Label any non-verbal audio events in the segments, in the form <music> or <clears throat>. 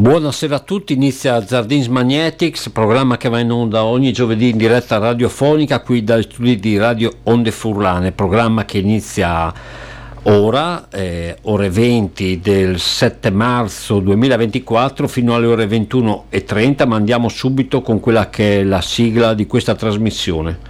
Buonasera a tutti, inizia Zardins Magnetics, programma che va in onda ogni giovedì in diretta radiofonica qui dagli studi di Radio Onde Furlane, programma che inizia ora, eh, ore 20 del 7 marzo 2024 fino alle ore 21.30, ma andiamo subito con quella che è la sigla di questa trasmissione.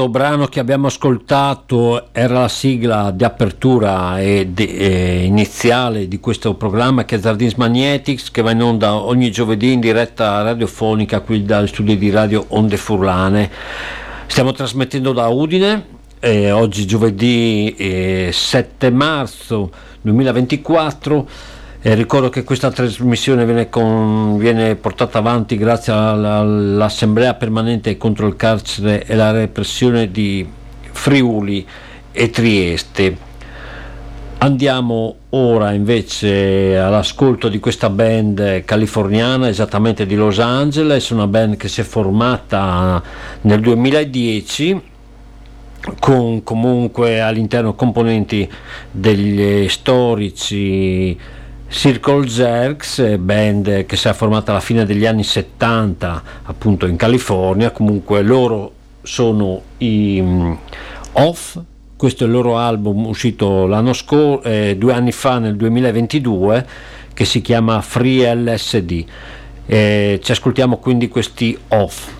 Questo brano che abbiamo ascoltato era la sigla di apertura e, di, e iniziale di questo programma che è Zardins Magnetics che va in onda ogni giovedì in diretta radiofonica qui dal studio di Radio Onde Furlane. Stiamo trasmettendo da Udine, eh, oggi giovedì eh, 7 marzo 2024 eh, ricordo che questa trasmissione viene, con, viene, portata avanti grazie all'Assemblea permanente contro il carcere e la repressione di Friuli e Trieste. Andiamo ora invece all'ascolto di questa band californiana, esattamente di Los Angeles, una band che si è formata nel 2010 con comunque all'interno componenti degli storici Circle Jerks, che si è formata alla fine degli anni 70 appunto in California, comunque loro sono i um, Off, questo è il loro album uscito l'anno scorso, eh, due anni fa nel 2022, che si chiama Free LSD. Eh, ci ascoltiamo quindi questi Off.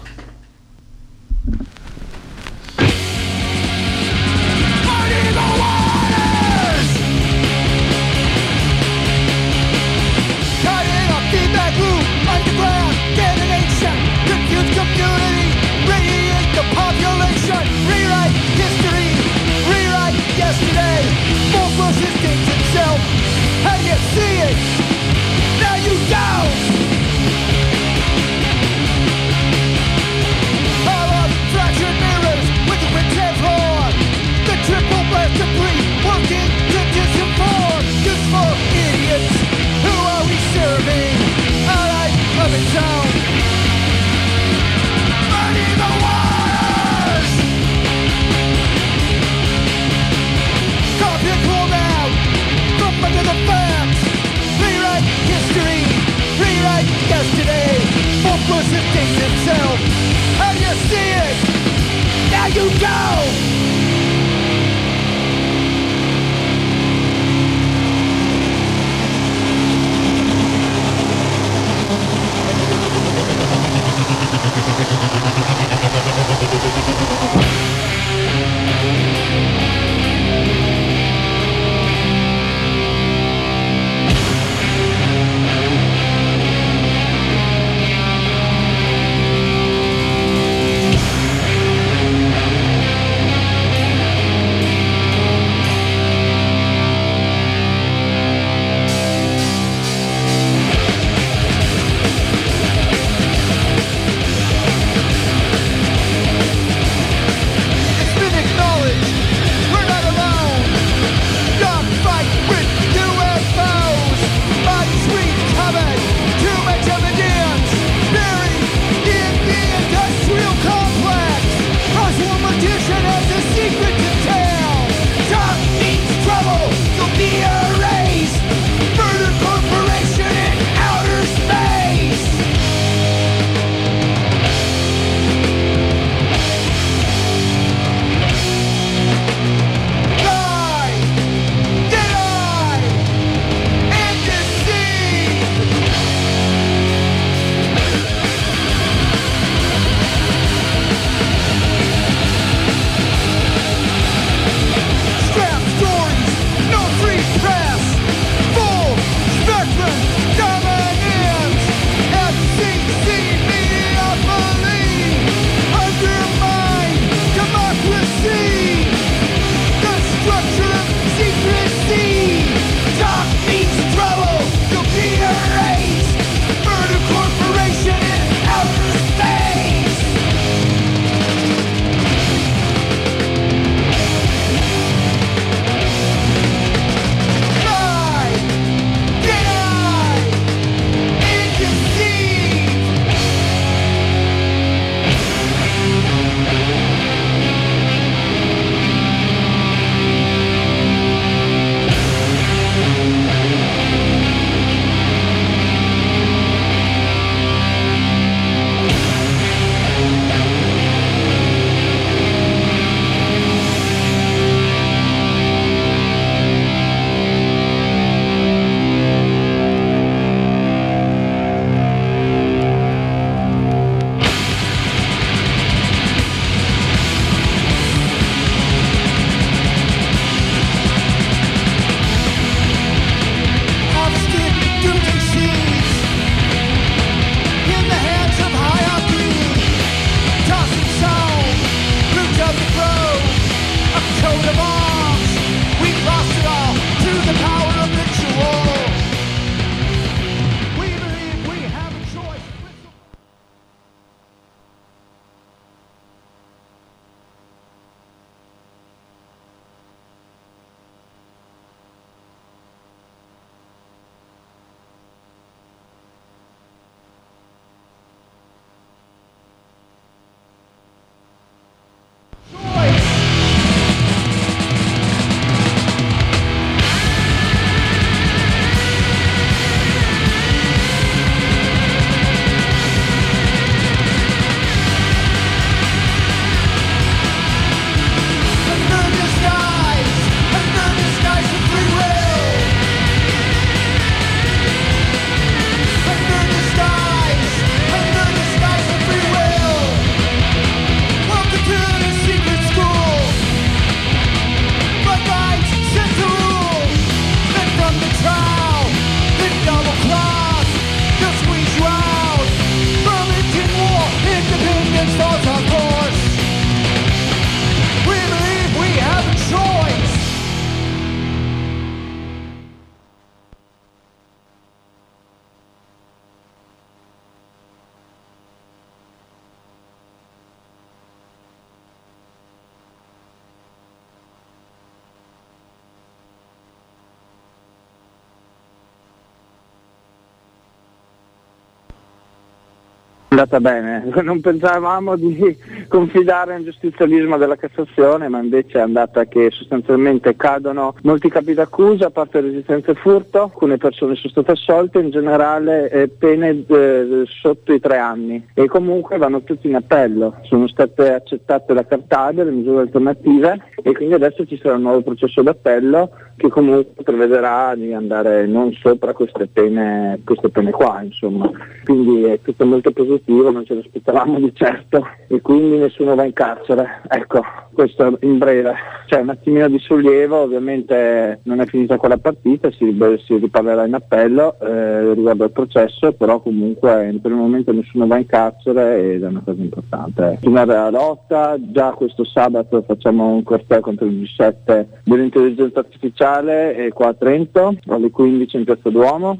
Andata bene, <laughs> non pensavamo di <laughs> confidare nel giustizialismo della Cassazione, ma invece è andata che sostanzialmente cadono molti capi d'accusa, a parte resistenza e furto, alcune persone sono state assolte, in generale eh, pene eh, sotto i tre anni. E comunque vanno tutti in appello, sono state accettate da Cartabia le misure alternative e quindi adesso ci sarà un nuovo processo d'appello che comunque prevederà di andare non sopra queste pene, queste pene qua, insomma. Quindi è tutto molto positivo, non ce l'aspettavamo di certo e quindi nessuno va in carcere. Ecco, questo in breve. C'è un attimino di sollievo, ovviamente non è finita quella partita, si, si riparlerà in appello eh, riguardo al processo, però comunque per il momento nessuno va in carcere ed è una cosa importante. Continuare la lotta, già questo sabato facciamo un corteo contro il G7 dell'intelligenza artificiale Mondiale qua a Trento alle 15 in Piazza Duomo.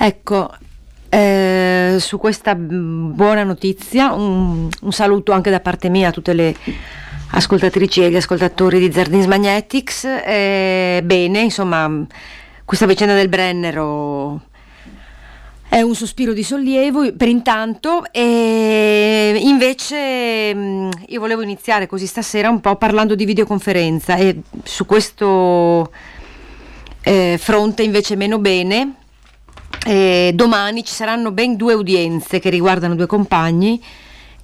Ecco, eh, su questa buona notizia un, un, saluto anche da parte mia a tutte le ascoltatrici e gli ascoltatori di Zardins Magnetics. Eh, bene, insomma, questa vicenda del Brennero è un sospiro di sollievo per intanto e invece mm, io volevo iniziare così stasera un po' parlando di videoconferenza e su questo eh, fronte invece meno bene. E domani ci saranno ben due udienze che riguardano due compagni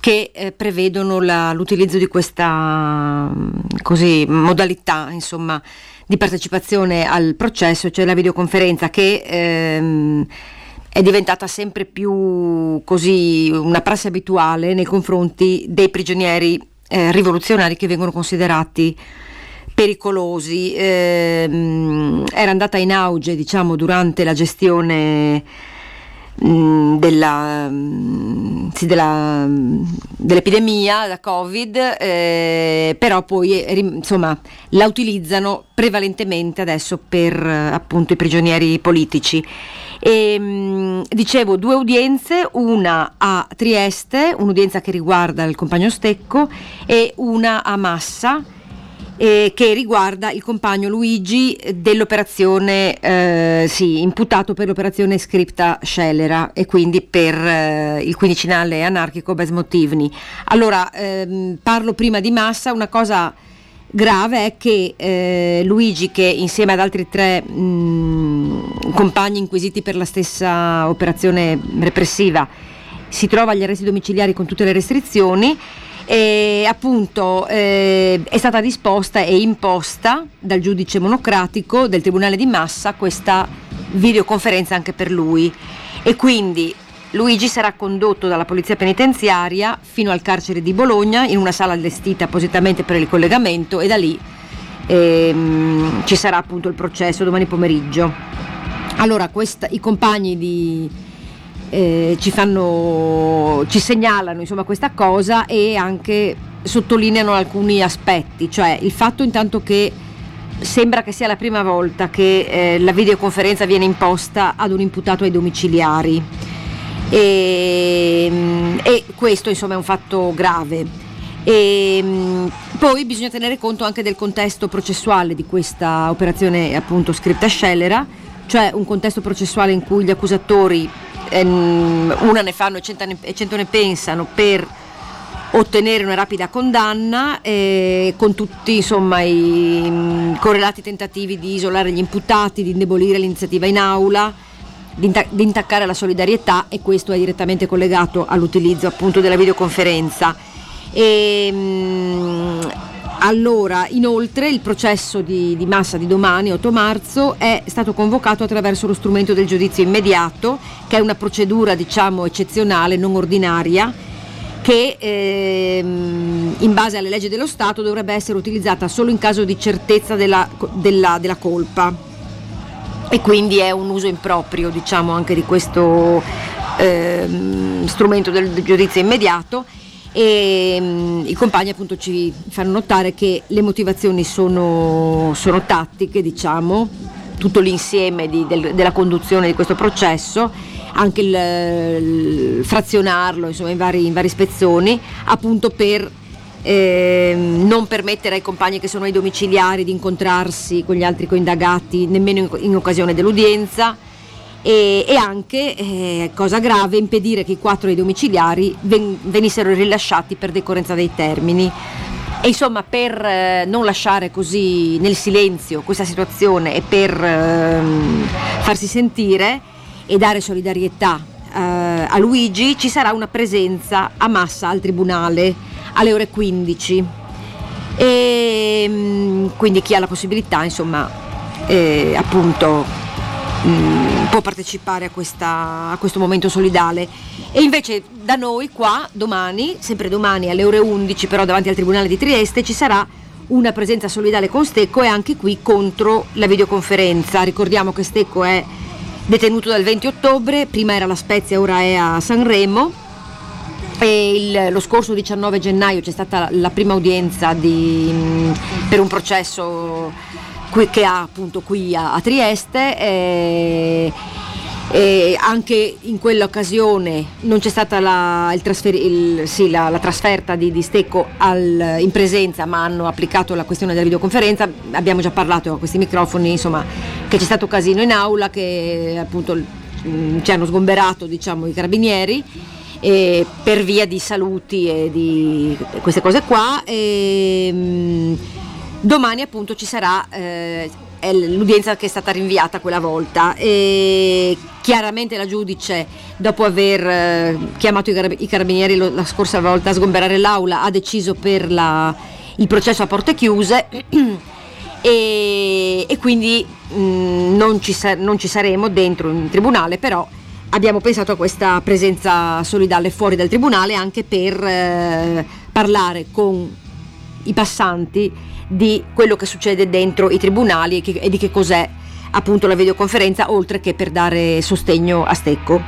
che eh, prevedono la, l'utilizzo di questa mm, così, modalità insomma, di partecipazione al processo, cioè la videoconferenza che ehm, è diventata sempre più così una prassi abituale nei confronti dei prigionieri eh, rivoluzionari che vengono considerati pericolosi. Eh, era andata in auge, diciamo, durante la gestione mh, della, mh, sì, della, dell'epidemia da Covid, eh, però poi eh, insomma, la utilizzano prevalentemente adesso per appunto i prigionieri politici. E, ehm, dicevo due udienze, una a Trieste, un'udienza che riguarda il compagno Stecco e una a Massa eh, che riguarda il compagno Luigi dell'operazione, eh, sì, imputato per l'operazione scripta Scellera e quindi per eh, il quindicinale anarchico Besmotivni. Allora, ehm, parlo prima di Massa, una cosa grave è che eh, Luigi, che insieme ad altri tre mh, compagni inquisiti per la stessa operazione repressiva, si trova agli arresti domiciliari con tutte le restrizioni. E appunto eh, è stata disposta e imposta dal giudice monocratico del Tribunale di Massa questa videoconferenza anche per lui e quindi Luigi sarà condotto dalla polizia penitenziaria fino al carcere di Bologna in una sala allestita appositamente per il collegamento e da lì ehm, ci sarà appunto il processo domani pomeriggio. Allora, questa, i compagni di, eh, ci, fanno, ci segnalano insomma, questa cosa e anche sottolineano alcuni aspetti, cioè il fatto intanto che sembra che sia la prima volta che eh, la videoconferenza viene imposta ad un imputato ai domiciliari e, ehm, e questo insomma è un fatto grave. E, ehm, poi bisogna tenere conto anche del contesto processuale di questa operazione appunto scritta scellera, cioè un contesto processuale in cui gli accusatori ehm, una ne fanno e cento ne, pensano per ottenere una rapida condanna eh, con tutti insomma, i mh, correlati tentativi di isolare gli imputati, di indebolire l'iniziativa in aula di, di intaccare la solidarietà e questo è direttamente collegato all'utilizzo appunto della videoconferenza. E, ehm, mh, allora, inoltre, il processo di, di, massa di domani, 8 marzo, è stato convocato attraverso lo strumento del giudizio immediato, che è una procedura, diciamo, eccezionale, non ordinaria, che ehm, in base alle leggi dello Stato dovrebbe essere utilizzata solo in caso di certezza della, della, della colpa. E quindi è un uso improprio diciamo anche di questo eh, strumento del, giudizio immediato e mh, mm, i compagni appunto ci fanno notare che le motivazioni sono, sono tattiche diciamo tutto l'insieme di, del, della conduzione di questo processo anche il, il frazionarlo insomma, in, vari, in vari spezzoni appunto per eh, non permettere ai compagni che sono ai domiciliari di incontrarsi con gli altri coindagati nemmeno in, in occasione dell'udienza e, e anche, eh, cosa grave, impedire che i quattro dei domiciliari ven- venissero rilasciati per decorrenza dei termini. E insomma, per eh, non lasciare così nel silenzio questa situazione e per ehm, farsi sentire e dare solidarietà eh, a Luigi, ci sarà una presenza a massa al tribunale alle ore 15. E mm, quindi chi ha la possibilità, insomma, eh, appunto mh, mm, può partecipare a, questa, a, questo momento solidale. E invece da noi qua domani, sempre domani alle ore 11 però davanti al Tribunale di Trieste ci sarà una presenza solidale con Stecco e anche qui contro la videoconferenza. Ricordiamo che Stecco è detenuto dal 20 ottobre, prima era la Spezia, ora è a Sanremo. E il, lo scorso 19 gennaio c'è stata la prima udienza di, per un processo qui, che ha appunto qui a, a Trieste. E, e anche in quell'occasione non c'è stata la, trasfer- il, sì, la, la trasferta di, di Stecco al, in presenza, ma hanno applicato la questione della videoconferenza. Abbiamo già parlato a questi microfoni, insomma, che c'è stato casino in aula, che appunto mh, ci hanno sgomberato diciamo, i carabinieri. per via di saluti e di queste cose qua. E, mh, domani appunto ci sarà eh, l'udienza che è stata rinviata quella volta. E chiaramente la giudice dopo aver eh, chiamato i, carabinieri la scorsa volta a sgomberare l'aula ha deciso per la, il processo a porte chiuse <clears throat> e, e quindi mh, mm, non, ci sa, non ci saremo dentro in tribunale però abbiamo pensato a questa presenza solidale fuori dal tribunale anche per eh, parlare con i passanti di quello che succede dentro i tribunali e, che, e di che cos'è appunto la videoconferenza, oltre che per dare sostegno a Stecco.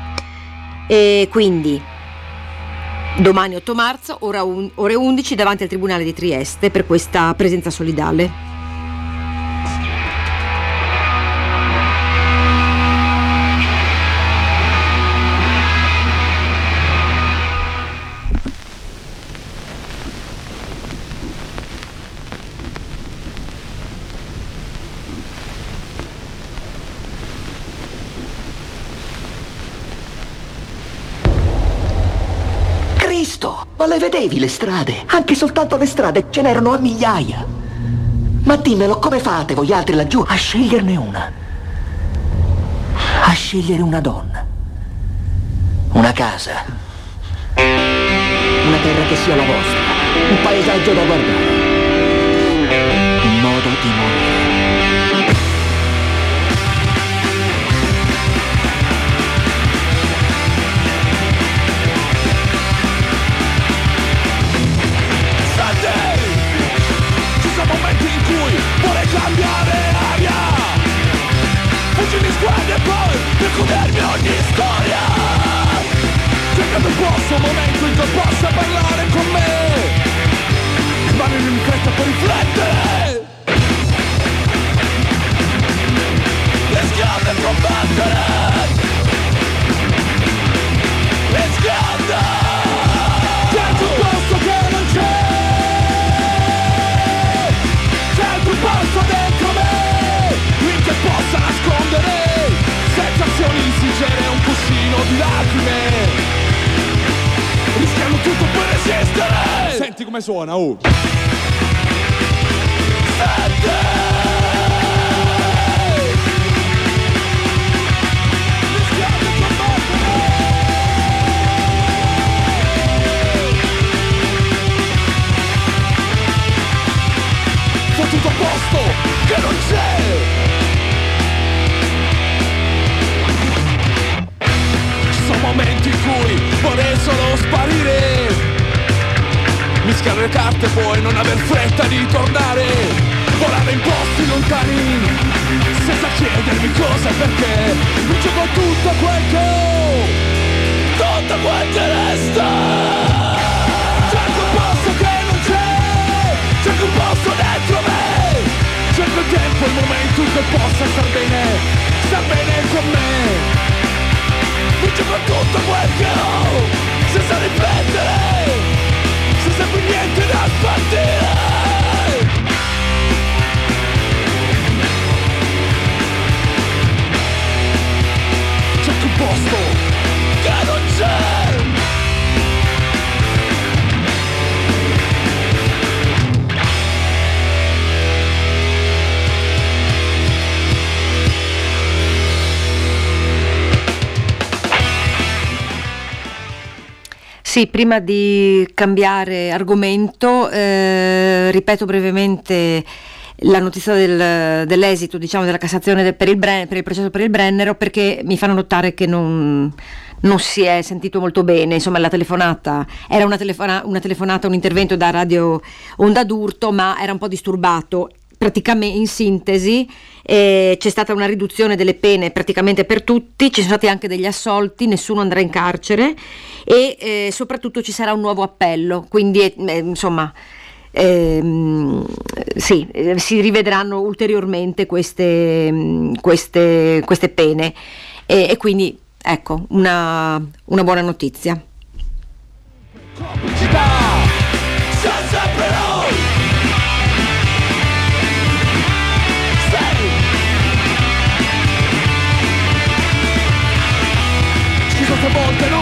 E quindi domani 8 marzo, ora un, ore 11, davanti al Tribunale di Trieste per questa presenza solidale. Vedevi le strade? Anche soltanto le strade ce n'erano a migliaia. Ma dimmelo, come fate voi altri laggiù a sceglierne una? A scegliere una donna. Una casa. Una terra che sia la vostra. Un paesaggio da guardare. Godermi ogni storia. Cercando posto, un momento in cui possa parlare con me. Ma non in fretta per riflettere Rischiando di combattere suona, oh posto che non c'è. Momenti in cui vorrei solo sparire Mischiare le carte poi non aver fretta di tornare. Volare in posti lontani Senza chiedermi cosa e perché. Mi gioco tutto quel che ho Tutto quel che resta. Cerco un posto che non c'è Cerco un posto dentro me. Cerco il tempo, il momento cui possa star bene Star bene con me. Faccio con tutto quel che ho Senza riflettere niente da spartire! C'è più posto! Che non c'è! Sì, prima di cambiare argomento, eh, ripeto brevemente la notizia del, dell'esito diciamo, della Cassazione del, per, il Bren, per, il processo per il Brennero perché mi fanno notare che non, non si è sentito molto bene, insomma la telefonata era una, telefona, una telefonata, un intervento da radio Onda d'Urto ma era un po' disturbato. Praticamente in sintesi eh, c'è stata una riduzione delle pene praticamente per tutti, ci sono stati anche degli assolti, nessuno andrà in carcere e eh, soprattutto ci sarà un nuovo appello, quindi eh, insomma ehm, sì, eh, si rivedranno ulteriormente queste, queste, queste pene e, e, quindi ecco una, una buona notizia. Quante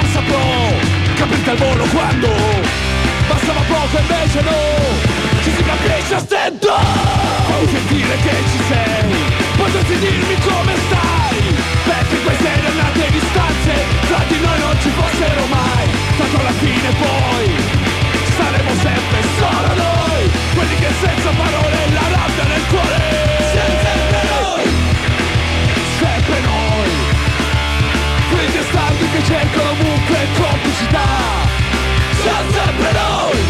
non saprò capirti al volo quando bastava poco invece no. Ci si capisce a stento! Fammi sentire che ci sei? Potresti dirmi come stai? Perché queste dannate distanze Tra di noi non ci fossero mai. Tanto alla fine poi Saremo sempre solo noi. Quelli che senza parole la rabbia nel cuore. Sempre noi Quei gestanti che cercano ovunque complicità Siamo sempre noi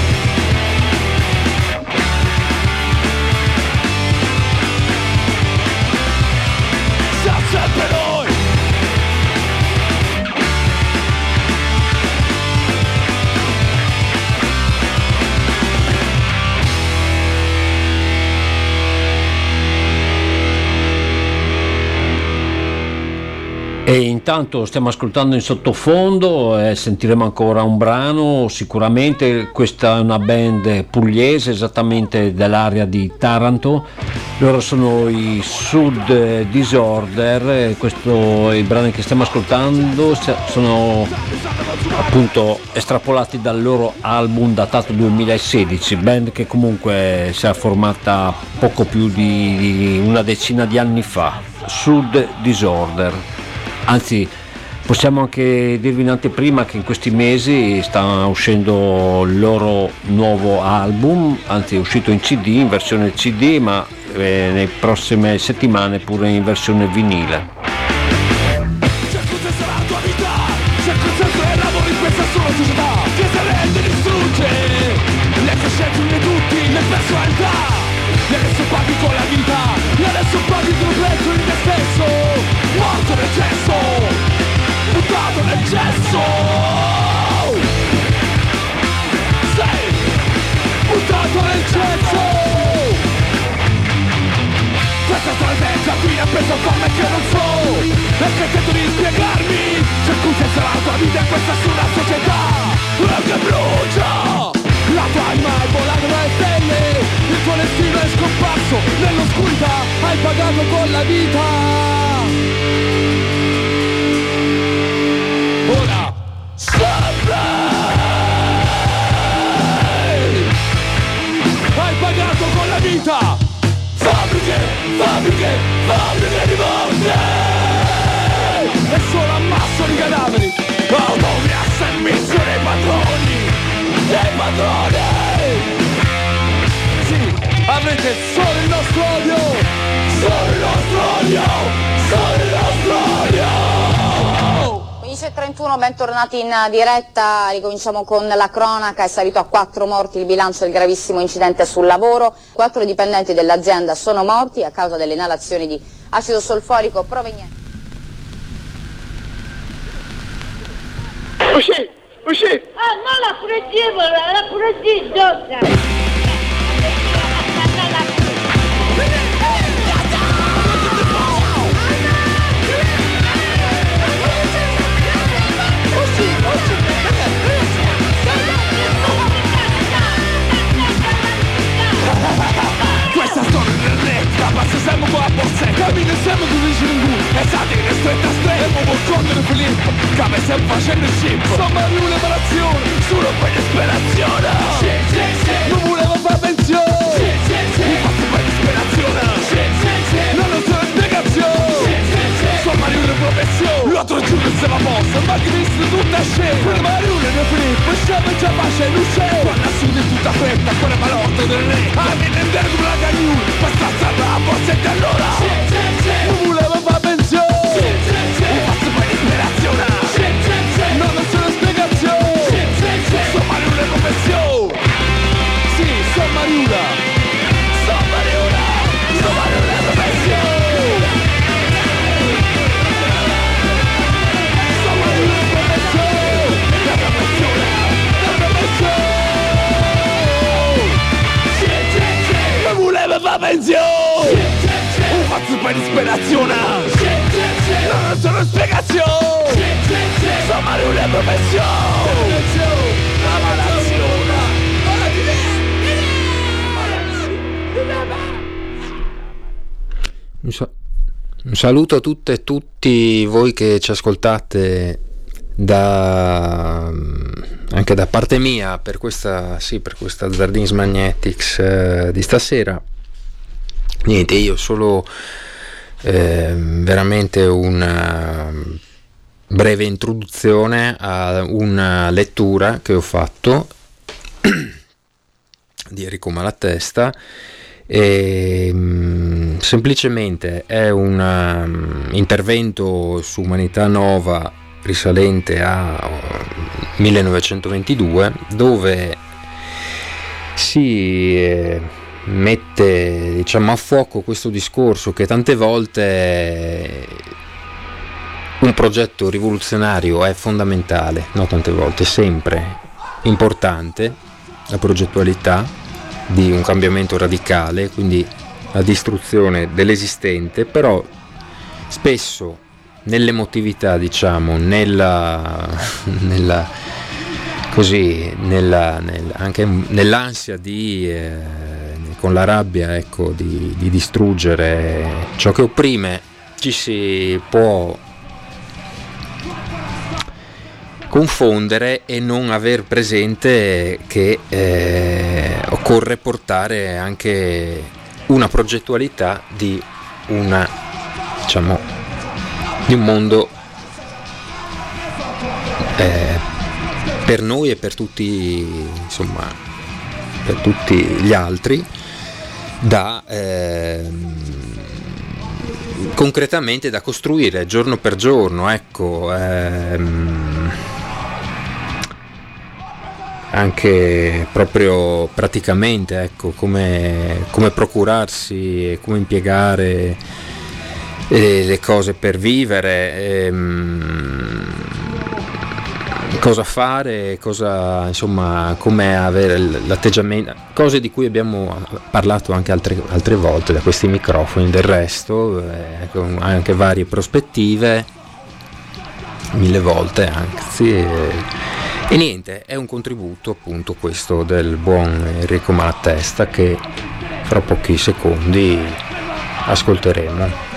intanto stiamo ascoltando in sottofondo e sentiremo ancora un brano, sicuramente questa è una band pugliese esattamente dell'area di Taranto, loro sono i Sud Disorder, questo, i brani che stiamo ascoltando sono appunto estrapolati dal loro album datato 2016, band che comunque si è formata poco più di una decina di anni fa, Sud Disorder anzi possiamo anche dirvi in anteprima che in questi mesi sta uscendo il loro nuovo album, anzi è uscito in CD, in versione CD, ma eh, nelle prossime settimane pure in versione vinile. Che tento di spiegarmi cui che sarà la tua vita in questa sola società. E che brucia La tua anima è volata dalle stelle Il tuo destino è scomparso Nell'oscurità hai pagato con la vita. Ora saprai Hai pagato con la vita! Fabbriche, fabbriche, fabbriche di morte E solo ammasso di cadaveri. Automi a servizio dei padroni Dei padroni. Sì, avrete solo il nostro odio Solo il nostro odio Solo il nostro odio. 15.31, bentornati in diretta, ricominciamo con la cronaca, è salito a 4 morti il bilancio del gravissimo incidente sul lavoro, 4 dipendenti dell'azienda sono morti a causa delle inalazioni di acido solforico proveniente. Uscì, uscì! Ah, non la friggivo, la friggivo! Questa è netta, passa sempre qua a borse Cammina sempre con vicino in culo E state in stretta stretta E muovo il conto di Filippo Che mi sempre facendo il scippo Sto Mario un'operazione Solo per disperazione Sì, sì, sì Será che, magrisse tutta scena. Già pace in tutta fretta, del re. A la basta allora. Sì, sì, sì. Non volevo fare pensione. Sì, sì, sì. Un passo per l'ispirazione Sì, sì, sì. Non ho nessuna spiegazione Sì, sì, sì. Sono Mariura confessione Sì, sono Mariura pensione Un pazzo per disperazione Non ho spiegazione Sono Mariula professione. La malazione. Un, sa- un saluto a tutte e tutti voi che ci ascoltate da, anche da parte mia per questa, sì, per questa Zardins Magnetics eh, di stasera. Niente, io solo eh, veramente una breve introduzione a una lettura che ho fatto di Enrico Malatesta. E, mh, semplicemente è un um, intervento su Umanità Nova risalente a uh, 1922 dove si eh, mette diciamo a fuoco questo discorso che tante volte un progetto rivoluzionario è fondamentale, no tante volte, sempre importante la progettualità di un cambiamento radicale, quindi la distruzione dell'esistente, però spesso nell'emotività, diciamo, nella, <laughs> nella così, nella, nel, anche nell'ansia di, eh, con la rabbia, ecco, di, di distruggere ciò che opprime, ci si può confondere e non aver presente che eh, occorre portare anche una progettualità di una diciamo di un mondo eh, per noi e per tutti insomma per tutti gli altri da eh, concretamente da costruire giorno per giorno ecco ehm, anche proprio praticamente ecco, come, come procurarsi e come impiegare eh, le cose per vivere ehm, cosa fare cosa insomma come avere l'atteggiamento cose di cui abbiamo parlato anche altre, altre volte da questi microfoni del resto eh, con anche varie prospettive mille volte anzi eh, e niente, è un contributo appunto questo del buon Enrico Malatesta che fra pochi secondi ascolteremo.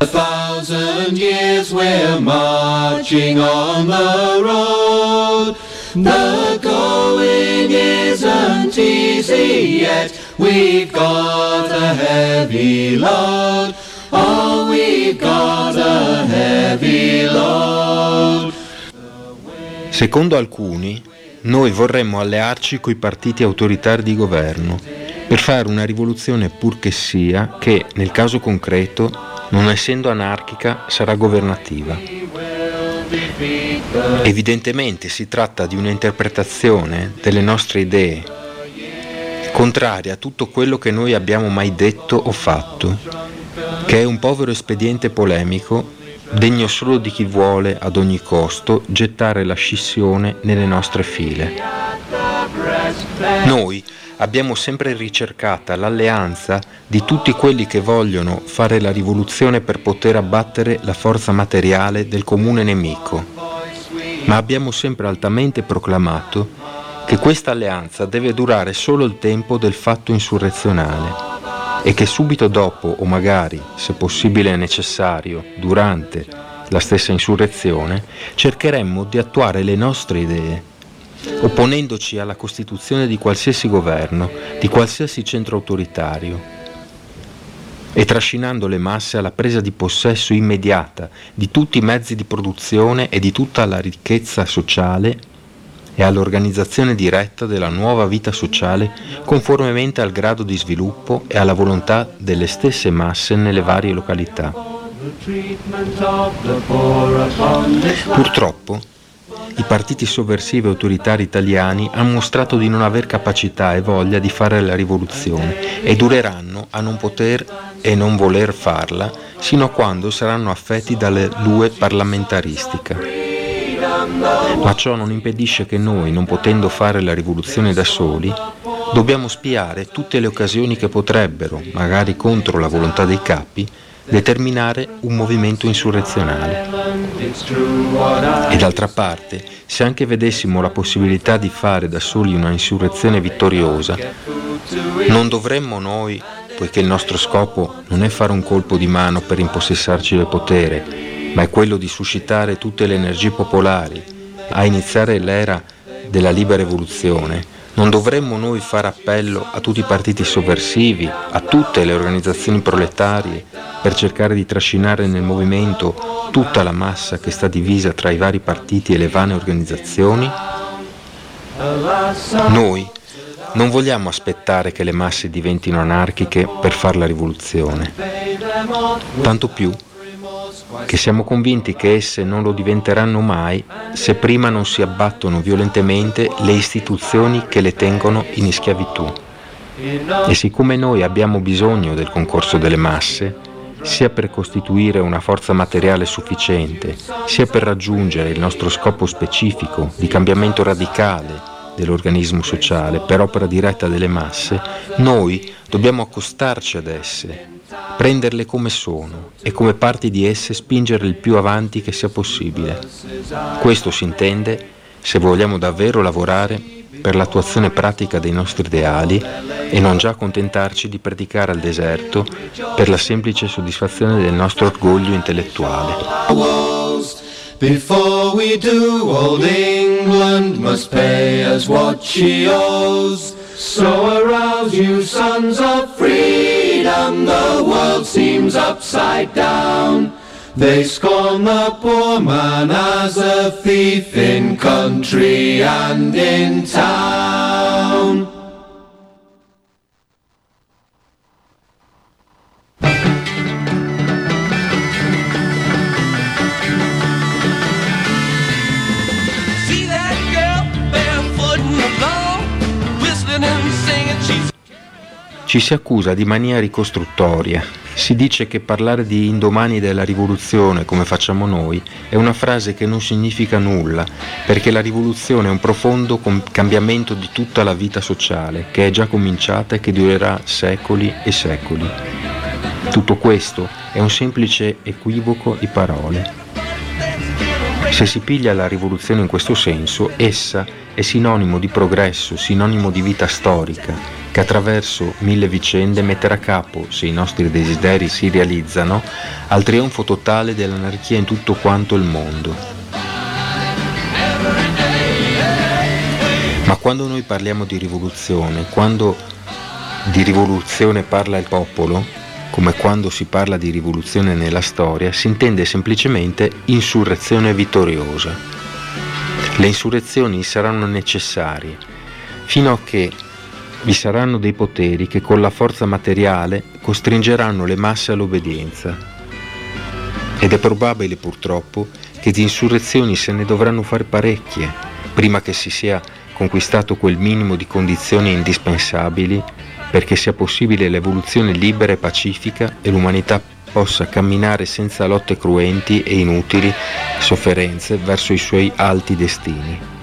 A thousand years we're marching on the road. The going isn't easy yet. We've got a heavy load. Oh, we've got a heavy load. Secondo alcuni, noi vorremmo allearci coi partiti autoritari di governo per fare una rivoluzione pur che sia che, nel caso concreto, non essendo anarchica, sarà governativa. Evidentemente si tratta di un'interpretazione delle nostre idee, contraria a tutto quello che noi abbiamo mai detto o fatto, che è un povero espediente polemico degno solo di chi vuole ad ogni costo gettare la scissione nelle nostre file. Noi abbiamo sempre ricercata l'alleanza di tutti quelli che vogliono fare la rivoluzione per poter abbattere la forza materiale del comune nemico, ma abbiamo sempre altamente proclamato che questa alleanza deve durare solo il tempo del fatto insurrezionale e che subito dopo, o magari, se possibile e necessario, durante la stessa insurrezione, cercheremmo di attuare le nostre idee, opponendoci alla costituzione di qualsiasi governo, di qualsiasi centro autoritario. e trascinando le masse alla presa di possesso immediata di tutti i mezzi di produzione e di tutta la ricchezza sociale e all'organizzazione diretta della nuova vita sociale conformemente al grado di sviluppo e alla volontà delle stesse masse nelle varie località. Purtroppo, i partiti sovversivi e autoritari italiani hanno mostrato di non aver capacità e voglia di fare la rivoluzione e dureranno a non poter e non voler farla sino a quando saranno affetti dalle lue parlamentaristica. Ma ciò non impedisce che noi, non potendo fare la rivoluzione da soli, dobbiamo spiare tutte le occasioni che potrebbero, magari contro la volontà dei capi, determinare un movimento insurrezionale. E d'altra parte, se anche vedessimo la possibilità di fare da soli una insurrezione vittoriosa, non dovremmo noi, poiché il nostro scopo non è fare un colpo di mano per impossessarci del potere, ma è quello di suscitare tutte le energie popolari, a iniziare l'era della libera evoluzione, non dovremmo noi fare appello a tutti i partiti sovversivi, a tutte le organizzazioni proletarie, per cercare di trascinare nel movimento tutta la massa che sta divisa tra i vari partiti e le vane organizzazioni? Noi non vogliamo aspettare che le masse diventino anarchiche per fare la rivoluzione. Tanto più che siamo convinti che esse non lo diventeranno mai se prima non si abbattono violentemente le istituzioni che le tengono in schiavitù. E siccome noi abbiamo bisogno del concorso delle masse, sia per costituire una forza materiale sufficiente, sia per raggiungere il nostro scopo specifico di cambiamento radicale dell'organismo sociale per opera diretta delle masse, noi dobbiamo accostarci ad esse prenderle come sono e come parti di esse spingerle il più avanti che sia possibile. Questo si intende se vogliamo davvero lavorare per l'attuazione pratica dei nostri ideali e non già accontentarci di predicare al deserto per la semplice soddisfazione del nostro orgoglio intellettuale. Before we do, old England must pay us what she owes. So arouse you sons of freedom, the world seems upside down. They scorn the poor man as a thief in country and in town. Ci si accusa di mania ricostruttoria. Si dice che parlare di indomani della rivoluzione, come facciamo noi, è una frase che non significa nulla, perché la rivoluzione è un profondo cambiamento di tutta la vita sociale, che è già cominciata e che durerà secoli e secoli. Tutto questo è un semplice equivoco di parole. Se si piglia la rivoluzione in questo senso, essa è sinonimo di progresso, sinonimo di vita storica, che attraverso mille vicende metterà a capo, se i nostri desideri si realizzano, al trionfo totale dell'anarchia in tutto quanto il mondo. Ma quando noi parliamo di rivoluzione, quando di rivoluzione parla il popolo, come quando si parla di rivoluzione nella storia, si intende semplicemente insurrezione vittoriosa. Le insurrezioni saranno necessarie fino a che vi saranno dei poteri che con la forza materiale costringeranno le masse all'obbedienza. Ed è probabile purtroppo che di insurrezioni se ne dovranno fare parecchie prima che si sia conquistato quel minimo di condizioni indispensabili perché sia possibile l'evoluzione libera e pacifica e l'umanità possa camminare senza lotte cruenti e inutili sofferenze verso i suoi alti destini.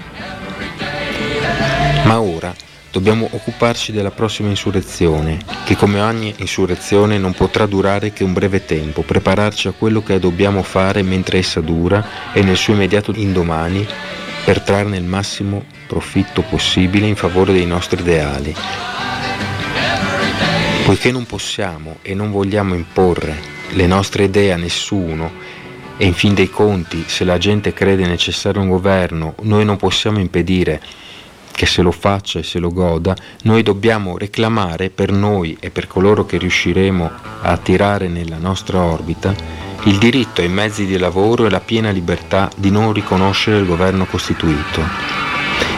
Dobbiamo occuparci della prossima insurrezione, che come ogni insurrezione non potrà durare che un breve tempo, prepararci a quello che dobbiamo fare mentre essa dura e nel suo immediato indomani per trarne il massimo profitto possibile in favore dei nostri ideali. Poiché non possiamo e non vogliamo imporre le nostre idee a nessuno e in fin dei conti se la gente crede necessario un governo, noi non possiamo impedire che se lo faccia e se lo goda, noi dobbiamo reclamare per noi e per coloro che riusciremo a attirare nella nostra orbita il diritto ai mezzi di lavoro e la piena libertà di non riconoscere il governo costituito.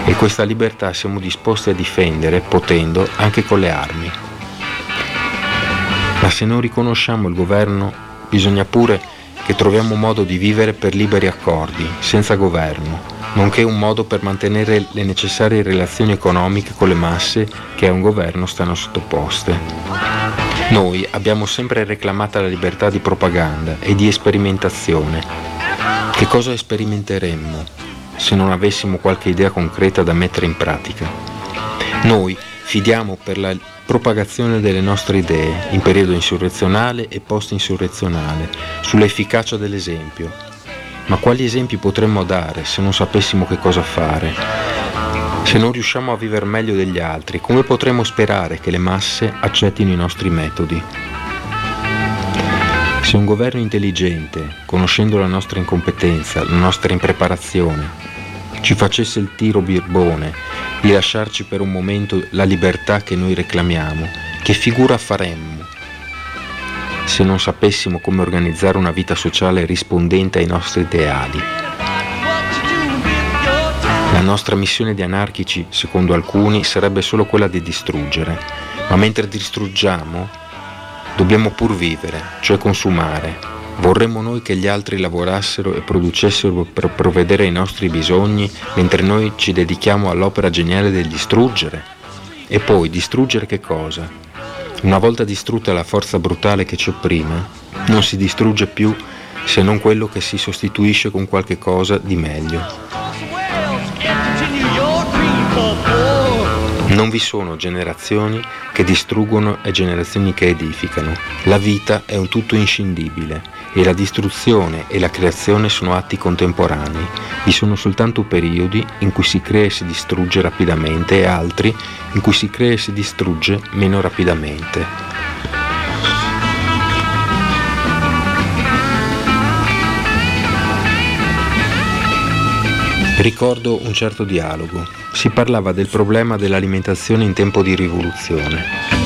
E questa libertà siamo disposti a difendere, potendo, anche con le armi. Ma se non riconosciamo il governo, bisogna pure che troviamo modo di vivere per liberi accordi, senza governo, nonché un modo per mantenere le necessarie relazioni economiche con le masse che a un governo stanno sottoposte. Noi abbiamo sempre reclamato la libertà di propaganda e di sperimentazione. Che cosa sperimenteremmo se non avessimo qualche idea concreta da mettere in pratica? Noi fidiamo per la propagazione delle nostre idee in periodo insurrezionale e post-insurrezionale, sull'efficacia dell'esempio. Ma quali esempi potremmo dare se non sapessimo che cosa fare? Se non riusciamo a vivere meglio degli altri, come potremo sperare che le masse accettino i nostri metodi? Se un governo intelligente, conoscendo la nostra incompetenza, la nostra impreparazione, ci facesse il tiro birbone di lasciarci per un momento la libertà che noi reclamiamo, che figura faremmo? Se non sapessimo come organizzare una vita sociale rispondente ai nostri ideali. La nostra missione di anarchici, secondo alcuni, sarebbe solo quella di distruggere, ma mentre distruggiamo dobbiamo pur vivere, cioè consumare. Vorremmo noi che gli altri lavorassero e producessero per provvedere ai nostri bisogni, mentre noi ci dedichiamo all'opera geniale del distruggere? E poi distruggere che cosa? Una volta distrutta la forza brutale che ci opprime, non si distrugge più se non quello che si sostituisce con qualche cosa di meglio. Non vi sono generazioni che distruggono e generazioni che edificano. La vita è un tutto inscindibile e la distruzione e la creazione sono atti contemporanei. Vi sono soltanto periodi in cui si crea e si distrugge rapidamente e altri in cui si crea e si distrugge meno rapidamente. Ricordo un certo dialogo. Si parlava del problema dell'alimentazione in tempo di rivoluzione.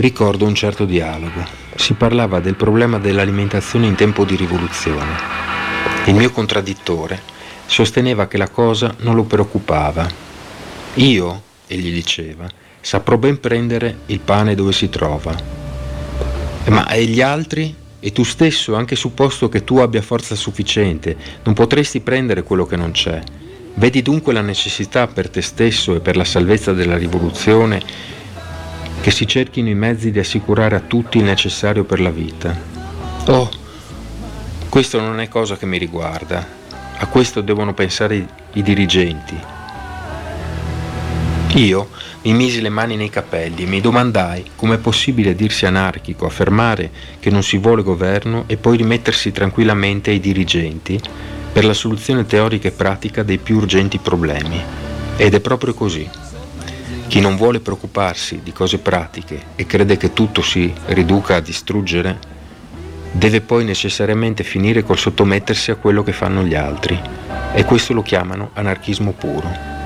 Ricordo un certo dialogo. Si parlava del problema dell'alimentazione in tempo di rivoluzione. Il mio contraddittore sosteneva che la cosa non lo preoccupava. Io, egli diceva, saprò ben prendere il pane dove si trova. Ma e gli altri? E tu stesso, anche supposto che tu abbia forza sufficiente, non potresti prendere quello che non c'è. Vedi dunque la necessità per te stesso e per la salvezza della rivoluzione che si cerchino i mezzi di assicurare a tutti il necessario per la vita. Oh, questo non è cosa che mi riguarda, a questo devono pensare i, i dirigenti. Io mi misi le mani nei capelli e mi domandai come è possibile dirsi anarchico, affermare che non si vuole governo e poi rimettersi tranquillamente ai dirigenti per la soluzione teorica e pratica dei più urgenti problemi. Ed è proprio così. Chi non vuole preoccuparsi di cose pratiche e crede che tutto si riduca a distruggere, deve poi necessariamente finire col sottomettersi a quello che fanno gli altri. E questo lo chiamano anarchismo puro.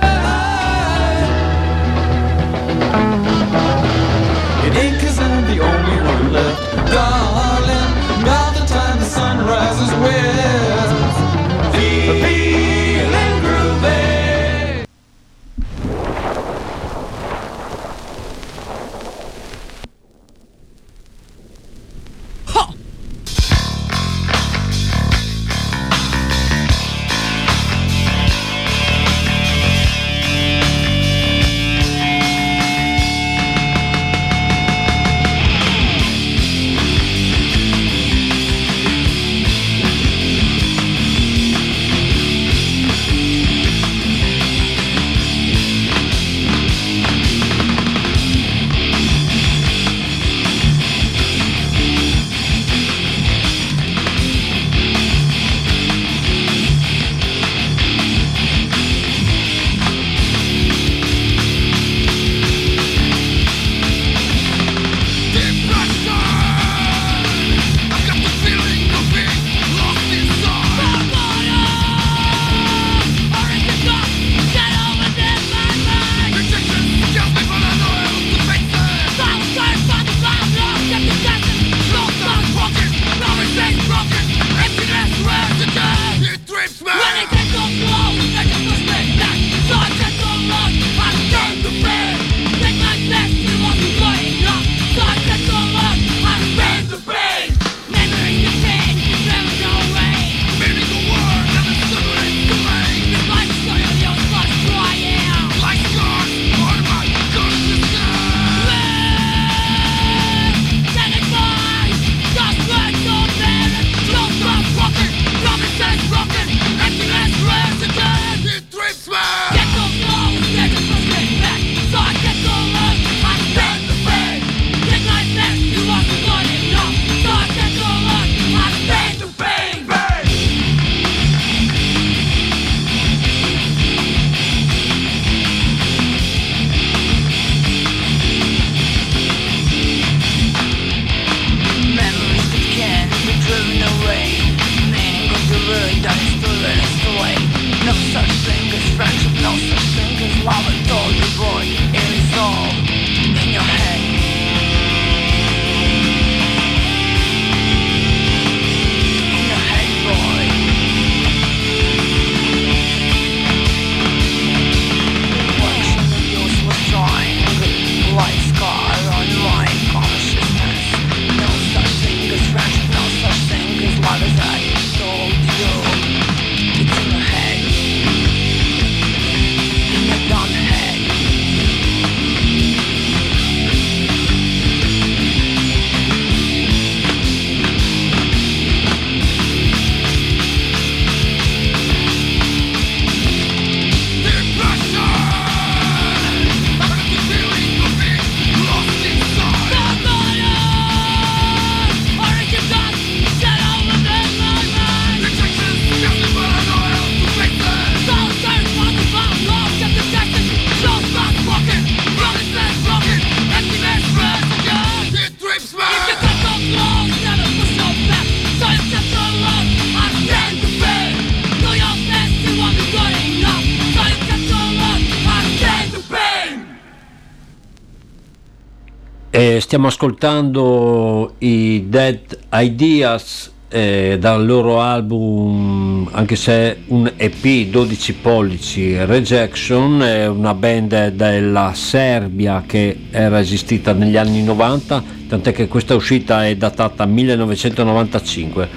Stiamo ascoltando i Dead Ideas eh, dal loro album, anche se un EP 12 pollici, Rejection, è una band della Serbia che era esistita negli anni 90, tant'è che questa uscita è datata 1995.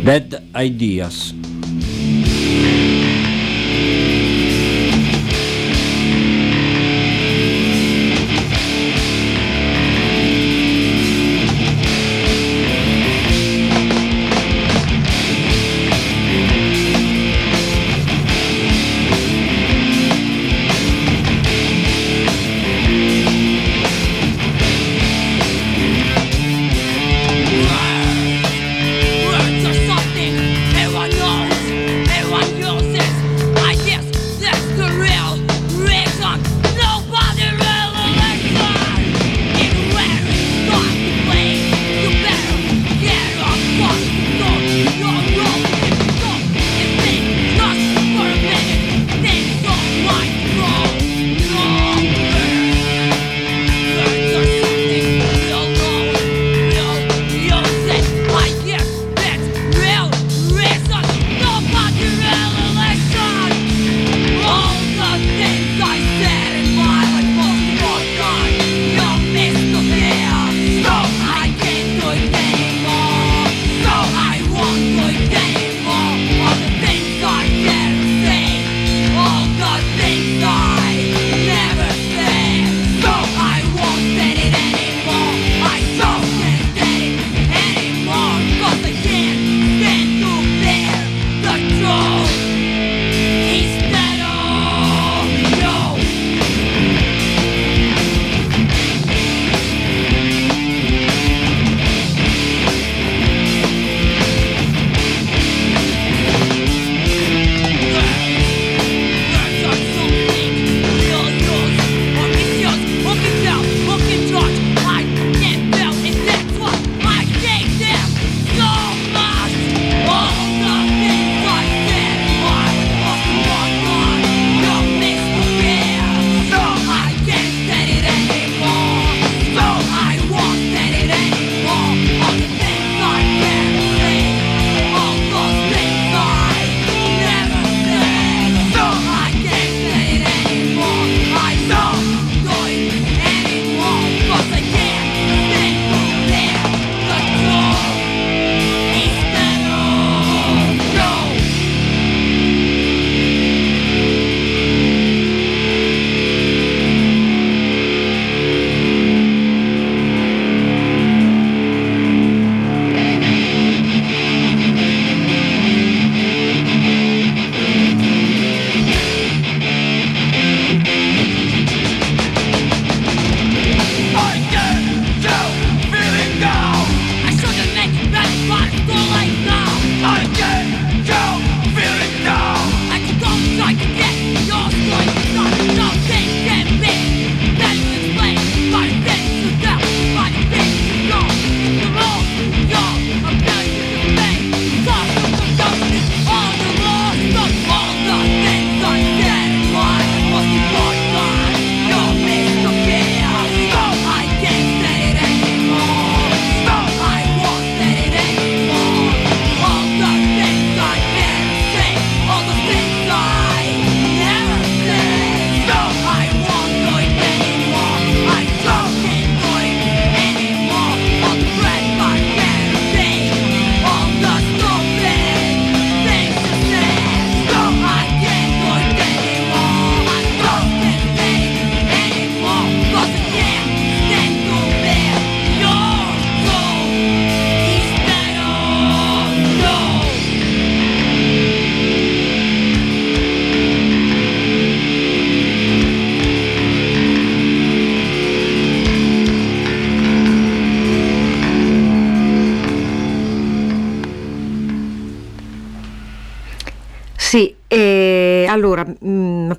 Dead Ideas.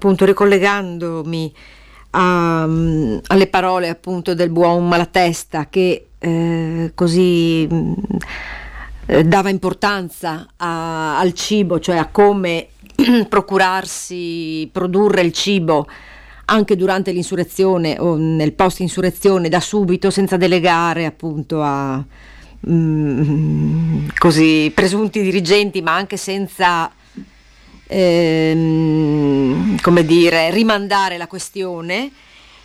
Appunto, ricollegandomi a, mm, alle parole appunto del buon Malatesta che eh, così mh, mm, eh, dava importanza a, al cibo, cioè a come <clears throat> procurarsi, produrre il cibo anche durante l'insurrezione o nel post-insurrezione da subito senza delegare appunto a mm, così presunti dirigenti ma anche senza ehm, come dire rimandare la questione.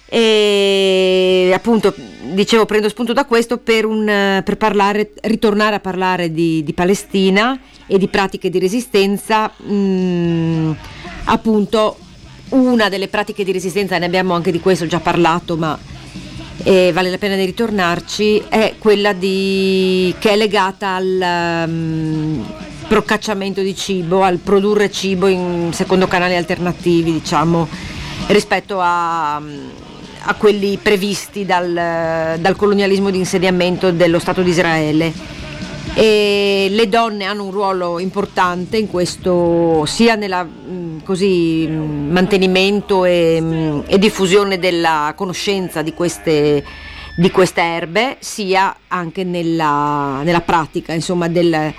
E appunto dicevo prendo spunto da questo per, un, per parlare, ritornare a parlare di, di, Palestina e di pratiche di resistenza. Mh, appunto una delle pratiche di resistenza ne abbiamo anche di questo già parlato ma eh, vale la pena di ritornarci è quella di, che è legata al um, procacciamento di cibo al produrre cibo in, secondo canali alternativi diciamo rispetto a a quelli previsti dal, dal colonialismo di insediamento dello Stato di Israele. E le donne hanno un ruolo importante in questo, sia nel mantenimento e, e, diffusione della conoscenza di queste, di queste erbe, sia anche nella, nella pratica insomma, del,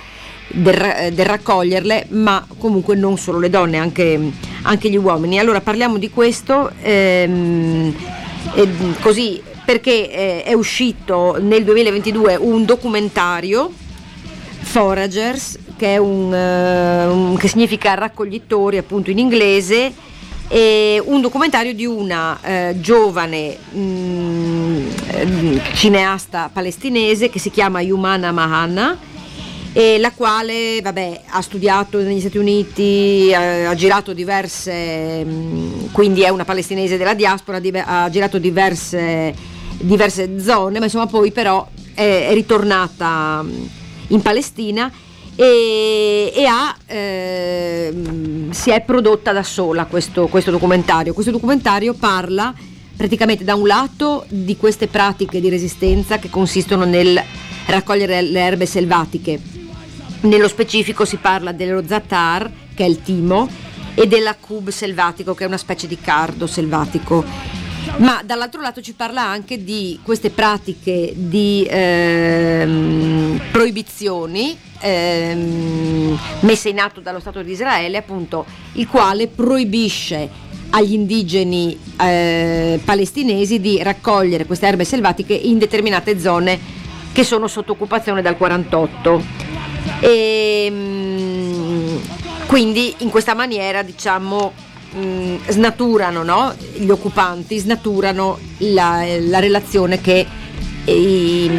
del, del, raccoglierle, ma comunque non solo le donne, anche, anche gli uomini. Allora parliamo di questo. Ehm, eh, così perché eh, è uscito nel 2022 un documentario Foragers che, è un, uh, un, che significa raccoglitori appunto in inglese e un documentario di una eh, giovane mh, mm, cineasta palestinese che si chiama Yumana Mahana e la quale vabbè, ha studiato negli Stati Uniti, ha, ha girato diverse, mm, quindi è una palestinese della diaspora, ha girato diverse, diverse zone, ma insomma poi però è, è ritornata mm, in Palestina e, e ha, eh, si è prodotta da sola questo, questo documentario. Questo documentario parla praticamente da un lato di queste pratiche di resistenza che consistono nel raccogliere le erbe selvatiche nello specifico si parla dello zatar, che è il timo, e dell'acub selvatico, che è una specie di cardo selvatico. Ma dall'altro lato ci parla anche di queste pratiche di ehm, proibizioni ehm, messe in atto dallo Stato di Israele, appunto, il quale proibisce agli indigeni eh, palestinesi di raccogliere queste erbe selvatiche in determinate zone che sono sotto occupazione dal 48. E, mm, quindi in questa maniera diciamo mm, snaturano no? gli occupanti, snaturano la, la relazione che i,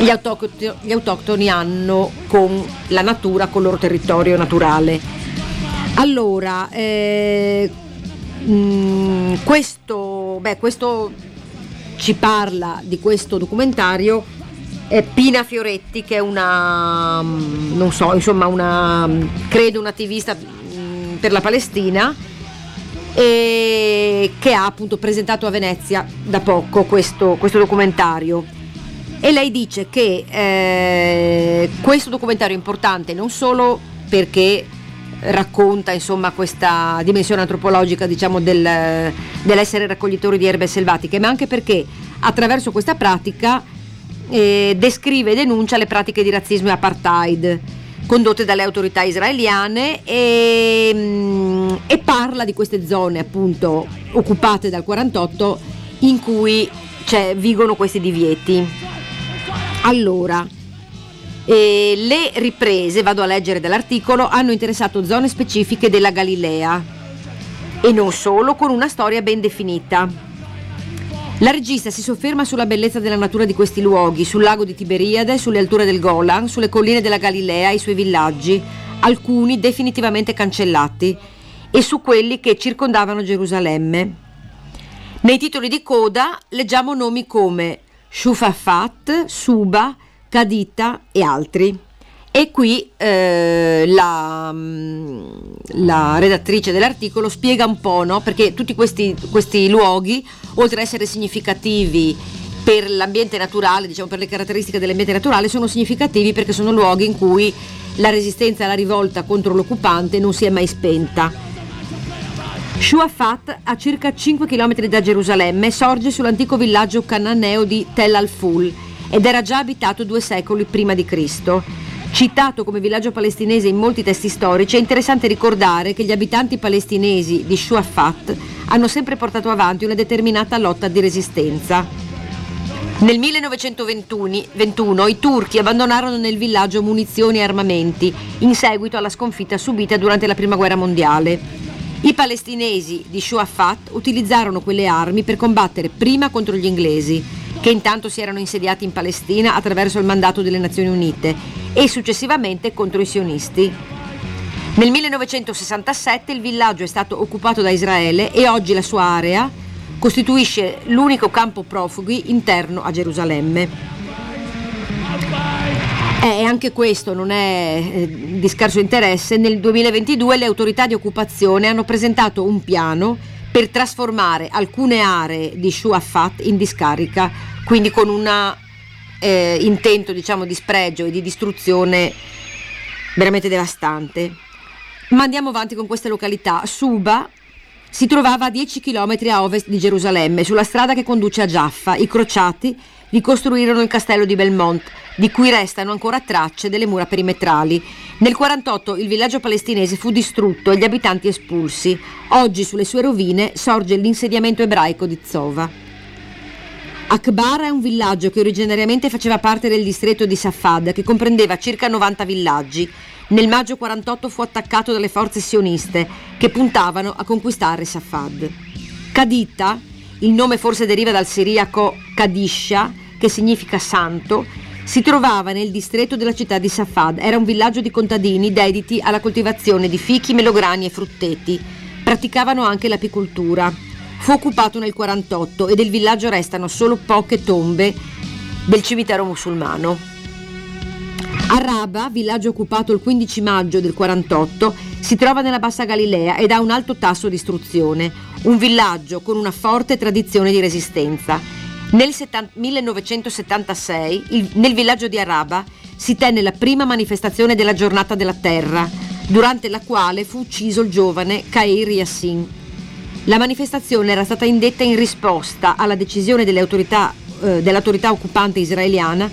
gli, autoctoni, gli, autoctoni, hanno con la natura, con il loro territorio naturale. Allora, eh, mm, questo, beh, questo ci parla di questo documentario Pina Fioretti che è una, mm, non so, insomma una, mm, credo un'attivista mm, per la Palestina e che ha appunto presentato a Venezia da poco questo, questo documentario. E lei dice che eh, questo documentario è importante non solo perché racconta insomma questa dimensione antropologica diciamo del, dell'essere raccoglitori di erbe selvatiche, ma anche perché attraverso questa pratica eh, descrive e denuncia le pratiche di razzismo e apartheid condotte dalle autorità israeliane e, mm, e, parla di queste zone appunto occupate dal 48 in cui cioè, vigono questi divieti. Allora, eh, le riprese, vado a leggere dall'articolo, hanno interessato zone specifiche della Galilea e non solo, con una storia ben definita. La regista si sofferma sulla bellezza della natura di questi luoghi, sul lago di Tiberiade, sulle alture del Golan, sulle colline della Galilea i suoi villaggi, alcuni definitivamente cancellati, e su quelli che circondavano Gerusalemme. Nei titoli di coda leggiamo nomi come Shufafat, Suba, Kadita e altri. E qui eh, la, mm, la, redattrice dell'articolo spiega un po', no? perché tutti questi, questi luoghi, oltre ad essere significativi per l'ambiente naturale, diciamo per le caratteristiche dell'ambiente naturale, sono significativi perché sono luoghi in cui la resistenza e la rivolta contro l'occupante non si è mai spenta. Shuafat, a circa 5 km da Gerusalemme, sorge sull'antico villaggio cananeo di Tel al-Ful ed era già abitato due secoli prima di Cristo. Citato come villaggio palestinese in molti testi storici, è interessante ricordare che gli abitanti palestinesi di Shuafat hanno sempre portato avanti una determinata lotta di resistenza. Nel 1921 i turchi abbandonarono nel villaggio munizioni e armamenti in seguito alla sconfitta subita durante la Prima Guerra Mondiale. I palestinesi di Shuafat utilizzarono quelle armi per combattere prima contro gli inglesi, che intanto si erano insediati in Palestina attraverso il mandato delle Nazioni Unite, e successivamente contro i sionisti. Nel 1967 il villaggio è stato occupato da Israele e oggi la sua area costituisce l'unico campo profughi interno a Gerusalemme. E anche questo non è eh, di scarso interesse. Nel 2022 le autorità di occupazione hanno presentato un piano per trasformare alcune aree di Shuafat in discarica, quindi con un eh, intento diciamo, di spregio e di distruzione veramente devastante. Ma andiamo avanti con queste località. Suba si trovava a 10 km a ovest di Gerusalemme, sulla strada che conduce a Jaffa. I crociati ricostruirono il castello di Belmont, di cui restano ancora tracce delle mura perimetrali. Nel 48 il villaggio palestinese fu distrutto e gli abitanti espulsi. Oggi sulle sue rovine sorge l'insediamento ebraico di Zova. Akbar è un villaggio che originariamente faceva parte del distretto di Safad, che comprendeva circa 90 villaggi. Nel maggio 48 fu attaccato dalle forze sioniste, che puntavano a conquistare Safad. Kadita, il nome forse deriva dal siriaco Kadisha, che significa santo, si trovava nel distretto della città di Safad. Era un villaggio di contadini dediti alla coltivazione di fichi, melograni e frutteti. Praticavano anche l'apicoltura. Fu occupato nel 48 e del villaggio restano solo poche tombe del cimitero musulmano. Araba, villaggio occupato il 15 maggio del 48, si trova nella Bassa Galilea ed ha un alto tasso di istruzione, un villaggio con una forte tradizione di resistenza. Nel 1976, il, nel villaggio di Araba, si tenne la prima manifestazione della giornata della terra, durante la quale fu ucciso il giovane Kair Yassin. La manifestazione era stata indetta in risposta alla decisione delle autorità, eh, dell'autorità occupante israeliana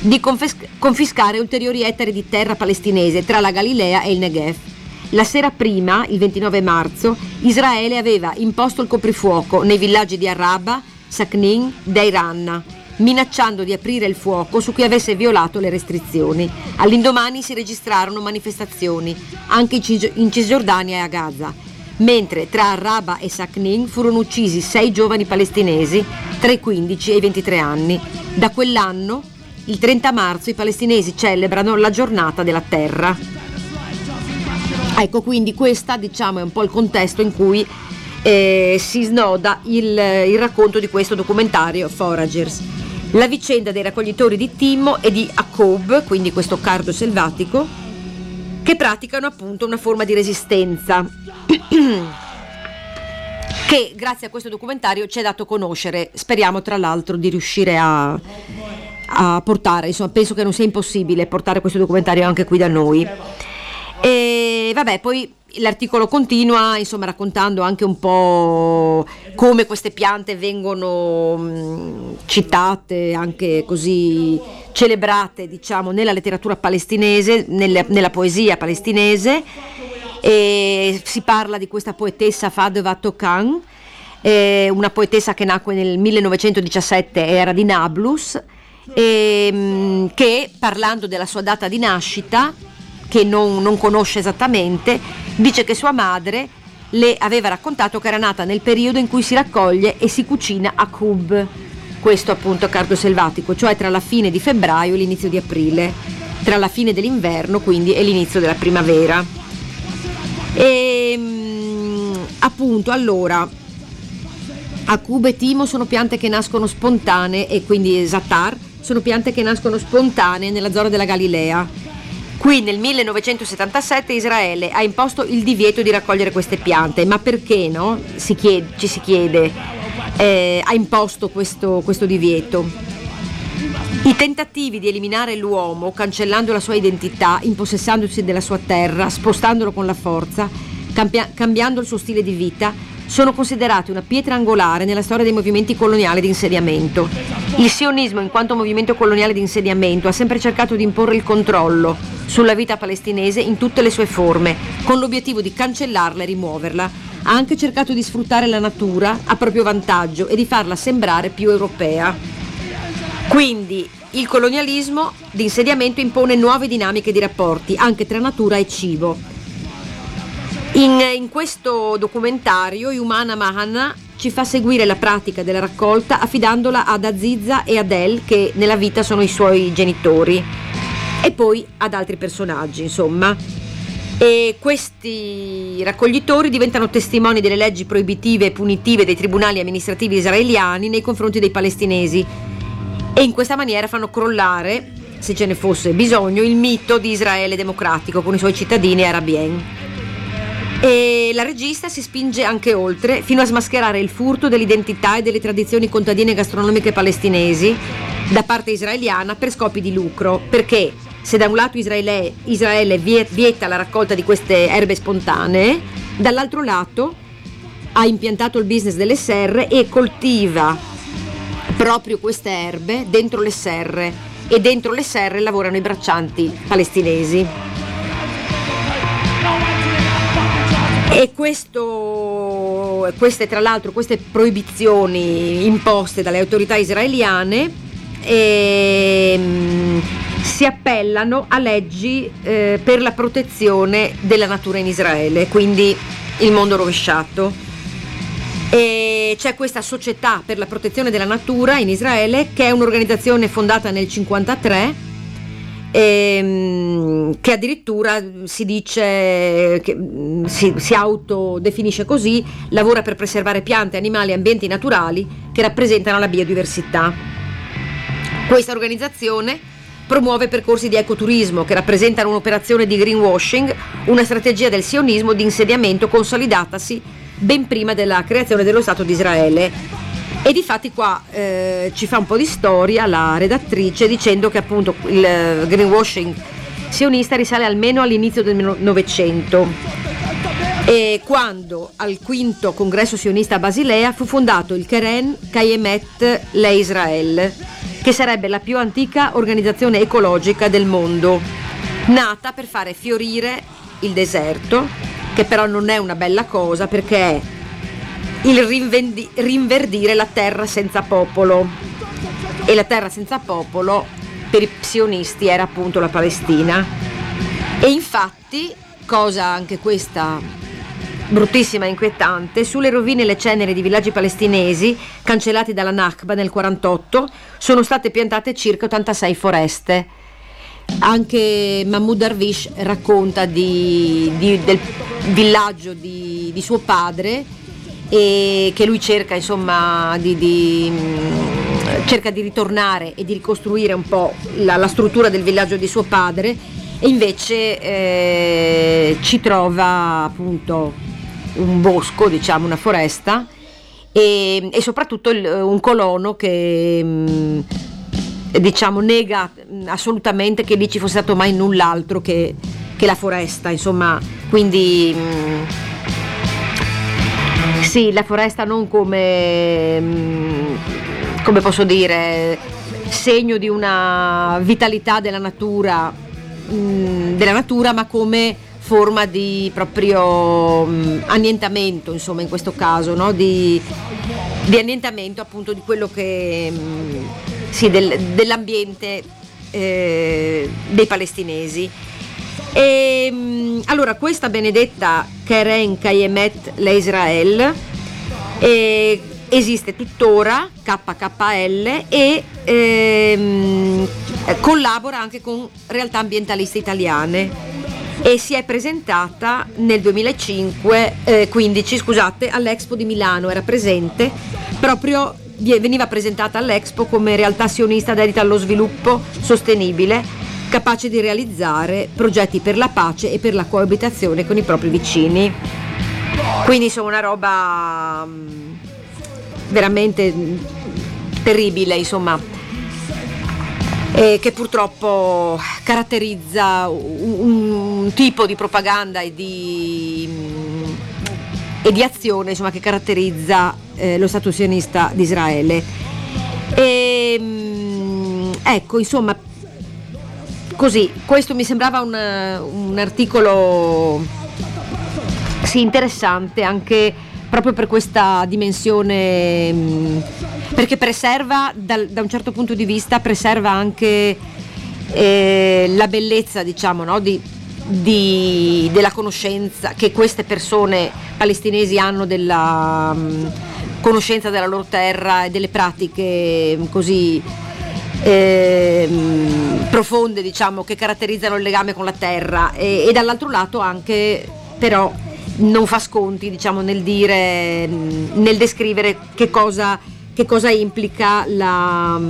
di confis- confiscare ulteriori ettari di terra palestinese tra la Galilea e il Negev. La sera prima, il 29 marzo, Israele aveva imposto il coprifuoco nei villaggi di Araba, Saknin, Deiranna, minacciando di aprire il fuoco su chi avesse violato le restrizioni. All'indomani si registrarono manifestazioni, anche in Cisgiordania e a Gaza, mentre tra Araba e Saknin furono uccisi sei giovani palestinesi tra i 15 e i 23 anni. Da quell'anno il 30 marzo i palestinesi celebrano la giornata della terra. Ecco, quindi questo diciamo, è un po' il contesto in cui eh, si snoda il, il, racconto di questo documentario Foragers. La vicenda dei raccoglitori di Timmo e di Akob, quindi questo cardo selvatico, che praticano appunto una forma di resistenza <clears throat> che grazie a questo documentario ci è dato conoscere. Speriamo tra l'altro di riuscire a a portare, insomma penso che non sia impossibile portare questo documentario anche qui da noi. E vabbè, poi l'articolo continua, insomma, raccontando anche un po' come queste piante vengono mh, citate, anche così celebrate, diciamo, nella letteratura palestinese, nelle, nella poesia palestinese. E si parla di questa poetessa Fadeva Tokan, eh, una poetessa che nacque nel 1917 era di Nablus e, ehm, che parlando della sua data di nascita, che non, non conosce esattamente, dice che sua madre le aveva raccontato che era nata nel periodo in cui si raccoglie e si cucina a Kub, questo appunto cardo selvatico, cioè tra la fine di febbraio e l'inizio di aprile, tra la fine dell'inverno quindi e l'inizio della primavera. E ehm, appunto allora Akub e Timo sono piante che nascono spontanee e quindi Zatar sono piante che nascono spontanee nella zona della Galilea. Qui nel 1977 Israele ha imposto il divieto di raccogliere queste piante, ma perché no? Si chiede, ci si chiede, eh, ha imposto questo, questo divieto. I tentativi di eliminare l'uomo, cancellando la sua identità, impossessandosi della sua terra, spostandolo con la forza, cambia- cambiando il suo stile di vita, sono considerati una pietra angolare nella storia dei movimenti coloniali di insediamento. Il sionismo, in quanto movimento coloniale di insediamento, ha sempre cercato di imporre il controllo sulla vita palestinese in tutte le sue forme, con l'obiettivo di cancellarla e rimuoverla. Ha anche cercato di sfruttare la natura a proprio vantaggio e di farla sembrare più europea. Quindi il colonialismo di insediamento impone nuove dinamiche di rapporti, anche tra natura e cibo. In, in questo documentario Humana Mahana ci fa seguire la pratica della raccolta affidandola ad Aziza e Adel che nella vita sono i suoi genitori e poi ad altri personaggi insomma. E questi raccoglitori diventano testimoni delle leggi proibitive e punitive dei tribunali amministrativi israeliani nei confronti dei palestinesi. E in questa maniera fanno crollare se ce ne fosse bisogno il mito di Israele democratico con i suoi cittadini arabien e la regista si spinge anche oltre fino a smascherare il furto dell'identità e delle tradizioni contadine gastronomiche palestinesi da parte israeliana per scopi di lucro, perché se da un lato Israele, Israele vieta la raccolta di queste erbe spontanee, dall'altro lato ha impiantato il business delle serre e coltiva proprio queste erbe dentro le serre e dentro le serre lavorano i braccianti palestinesi. E questo, queste, tra l'altro, queste proibizioni imposte dalle autorità israeliane ehm, si appellano a leggi eh, per la protezione della natura in Israele, quindi il mondo rovesciato. E c'è questa società per la protezione della natura in Israele che è un'organizzazione fondata nel 1953 ehm, che addirittura si dice, che mm, si, si autodefinisce così, lavora per preservare piante, animali e ambienti naturali che rappresentano la biodiversità. Questa organizzazione promuove percorsi di ecoturismo che rappresentano un'operazione di greenwashing, una strategia del sionismo di insediamento consolidatasi ben prima della creazione dello Stato di Israele e di fatti qua eh, ci fa un po' di storia la redattrice dicendo che appunto il greenwashing sionista risale almeno all'inizio del Novecento. E quando al quinto congresso sionista a Basilea fu fondato il Keren Kayemet Le Israel, che sarebbe la più antica organizzazione ecologica del mondo, nata per fare fiorire il deserto, che però non è una bella cosa perché è il rinvendi- rinverdire la terra senza popolo. E la terra senza popolo per i psionisti era appunto la Palestina. E infatti, cosa anche questa bruttissima e inquietante, sulle rovine e le ceneri di villaggi palestinesi cancellati dalla Nakba nel 1948 sono state piantate circa 86 foreste. Anche Mahmoud Darwish racconta di, di, del villaggio di, di suo padre e che lui cerca insomma di, di, mm, cerca di ritornare e di ricostruire un po' la, la struttura del villaggio di suo padre e invece eh, ci trova appunto un bosco, diciamo una foresta e, e soprattutto il, un colono che mm, diciamo nega assolutamente che lì ci fosse stato mai null'altro che, che la foresta, insomma, quindi mm, sì, la foresta non come, mm, come posso dire, segno di una vitalità della natura, mm, della natura ma come forma di proprio um, annientamento, insomma, in questo caso, no? di, di, annientamento appunto di quello che, sì, del, dell'ambiente eh, dei palestinesi. E, ehm, allora, questa benedetta Keren Kayemet l'Israel eh, esiste tuttora, KKL, e ehm, collabora anche con realtà ambientaliste italiane. E si è presentata nel 2005, eh, 15, scusate, all'Expo di Milano, era presente. Proprio veniva presentata all'Expo come realtà sionista dedita allo sviluppo sostenibile capace di realizzare progetti per la pace e per la coabitazione con i propri vicini. Quindi insomma una roba mm, veramente terribile, insomma, che purtroppo caratterizza un, un, tipo di propaganda e di, mm, e di azione insomma, che caratterizza eh, lo Stato sionista di Israele. E, mm, ecco, insomma, così, questo mi sembrava un, un articolo sì, interessante anche proprio per questa dimensione, perché preserva dal- da un certo punto di vista, preserva anche eh, la bellezza, diciamo, no, di, di- della conoscenza che queste persone palestinesi hanno della mm, conoscenza della loro terra e delle pratiche mm, così ehm, profonde diciamo che caratterizzano il legame con la terra e, e dall'altro lato anche però non fa sconti diciamo nel dire nel descrivere che cosa, che cosa implica la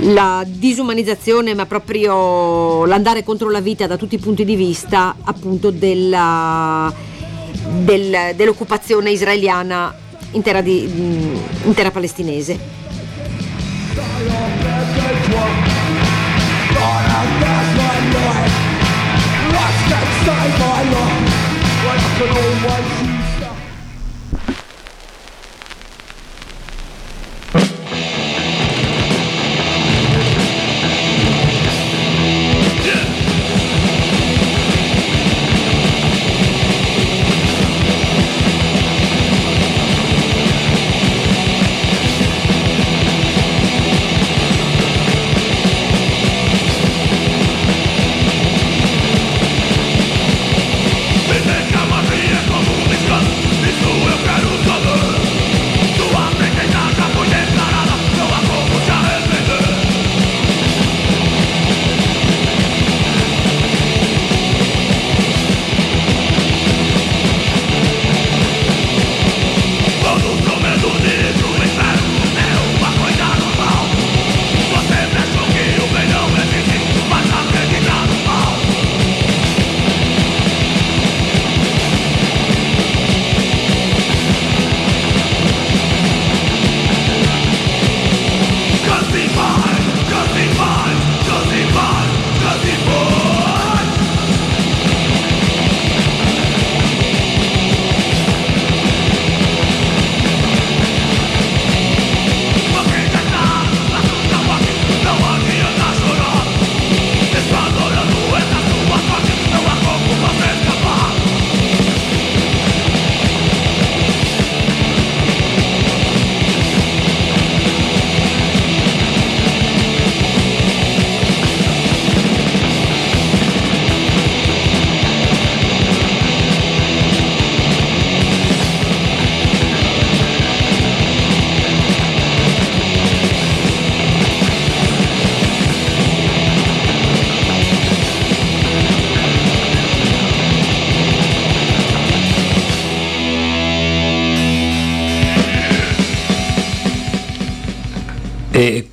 la disumanizzazione, ma proprio l'andare contro la vita da tutti i punti di vista appunto della, del- dell'occupazione israeliana intera, di- intera palestinese. E